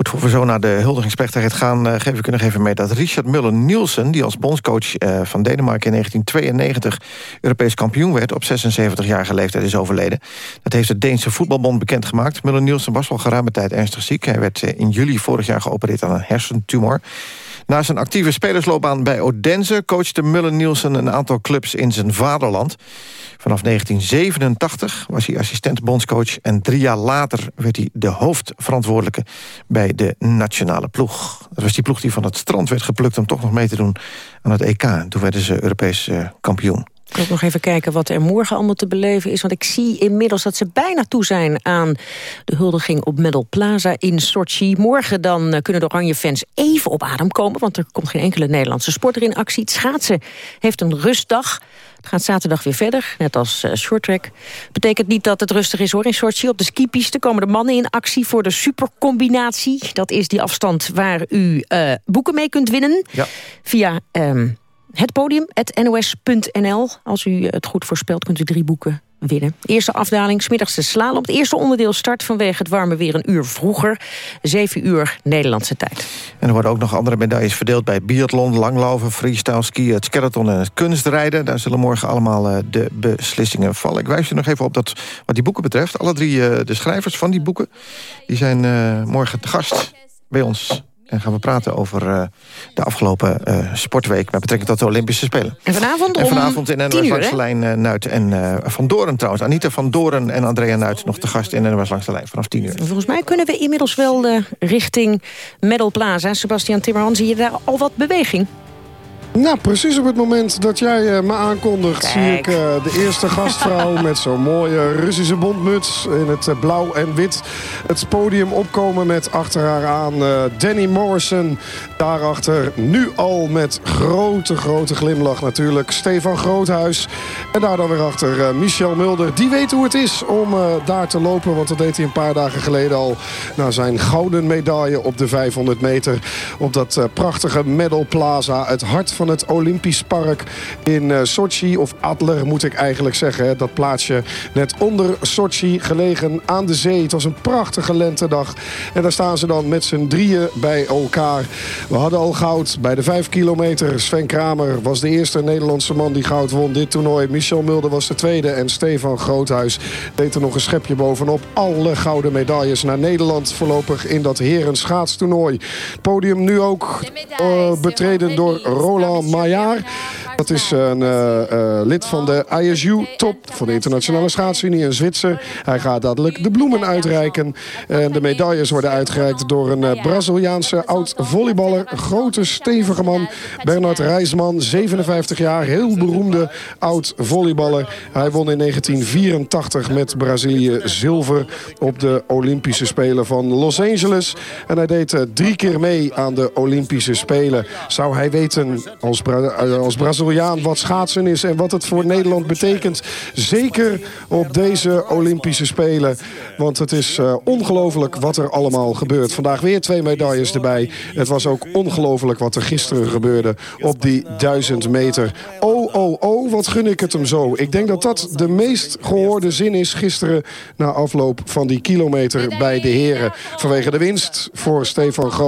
Goed, voor we zo naar de huldigingsplechtigheid gaan... Uh, geef ik u nog even mee dat Richard Muller-Nielsen... die als bondscoach uh, van Denemarken in 1992 Europees kampioen werd... op 76-jarige leeftijd is overleden. Dat heeft het Deense voetbalbond bekendgemaakt. Muller-Nielsen was al geruime tijd ernstig ziek. Hij werd uh, in juli vorig jaar geopereerd aan een hersentumor. Na zijn actieve spelersloopbaan bij Odense... coachte Muller-Nielsen een aantal clubs in zijn vaderland. Vanaf 1987 was hij assistent bondscoach... en drie jaar later werd hij de hoofdverantwoordelijke bij de nationale ploeg. Dat was die ploeg die van het strand werd geplukt... om toch nog mee te doen aan het EK. Toen werden ze Europees uh, kampioen. Ik wil nog even kijken wat er morgen allemaal te beleven is. Want ik zie inmiddels dat ze bijna toe zijn aan de huldiging op Medal Plaza in Sochi. Morgen dan uh, kunnen de Oranje fans even op adem komen. Want er komt geen enkele Nederlandse sporter in actie. Het schaatsen heeft een rustdag. Het gaat zaterdag weer verder, net als uh, shorttrack. Betekent niet dat het rustig is hoor in Sochi. Op de skipiste komen de mannen in actie voor de supercombinatie. Dat is die afstand waar u uh, boeken mee kunt winnen. Ja. Via... Um, het podium, nos.nl. Als u het goed voorspelt, kunt u drie boeken winnen. Eerste afdaling, smiddags de slalom. Het eerste onderdeel start vanwege het warme weer een uur vroeger. Zeven uur Nederlandse tijd. En er worden ook nog andere medailles verdeeld bij biathlon, langlopen, freestyle skiën, het skeleton en het kunstrijden. Daar zullen morgen allemaal uh, de beslissingen vallen. Ik wijs u nog even op dat wat die boeken betreft. Alle drie uh, de schrijvers van die boeken die zijn uh, morgen te gast bij ons en gaan we praten over uh, de afgelopen uh, sportweek... met betrekking tot de Olympische Spelen. En vanavond En vanavond in NOS Langs de Lijn uh, Nuit en Van Doren trouwens. Anita van Doren en Andrea Nuit nog te gast in NOS Langs de Lijn vanaf 10 uur. Volgens mij kunnen we inmiddels wel richting Medal Plaza. Sebastian Timmerman, zie je daar al wat beweging? Nou, precies op het moment dat jij uh, me aankondigt... Kijk. zie ik uh, de eerste gastvrouw met zo'n mooie Russische bondmuts... in het uh, blauw en wit het podium opkomen met achter haar aan Danny Morrison. Daarachter nu al met grote, grote glimlach natuurlijk Stefan Groothuis. En daar dan weer achter Michel Mulder. Die weet hoe het is om daar te lopen, want dat deed hij een paar dagen geleden al... na zijn gouden medaille op de 500 meter op dat prachtige Medal Plaza. Het hart van het Olympisch Park in uh, Sochi. Of Adler moet ik eigenlijk zeggen. Hè. Dat plaatsje net onder Sochi, gelegen aan de zee. Het was een prachtige lentedag. En daar staan ze dan met z'n drieën bij elkaar. We hadden al goud bij de 5 kilometer. Sven Kramer was de eerste Nederlandse man die goud won dit toernooi. Michel Mulder was de tweede. En Stefan Groothuis deed er nog een schepje bovenop. Alle gouden medailles naar Nederland voorlopig in dat heren schaatstoernooi. Het podium nu ook uh, betreden door Roland Maillard. Dat is een uh, uh, lid van de ISU top van de Internationale Schaatsunie, een Zwitser. Hij gaat dadelijk de bloemen uitreiken. En de medailles worden uitgereikt door een uh, Braziliaanse oud-volleyballer. Grote, stevige man. Bernard Rijsman, 57 jaar. Heel beroemde oud-volleyballer. Hij won in 1984 met Brazilië zilver op de Olympische Spelen van Los Angeles. En hij deed drie keer mee aan de Olympische Spelen. Zou hij weten als, Bra wat schaatsen is en wat het voor Nederland betekent. Zeker op deze Olympische Spelen. Want het is uh, ongelooflijk wat er allemaal gebeurt. Vandaag weer twee medailles erbij. Het was ook ongelooflijk wat er gisteren gebeurde op die duizend meter. Oh, oh, oh, wat gun ik het hem zo. Ik denk dat dat de meest gehoorde zin is gisteren... na afloop van die kilometer bij de heren. Vanwege de winst voor Stefan Groot.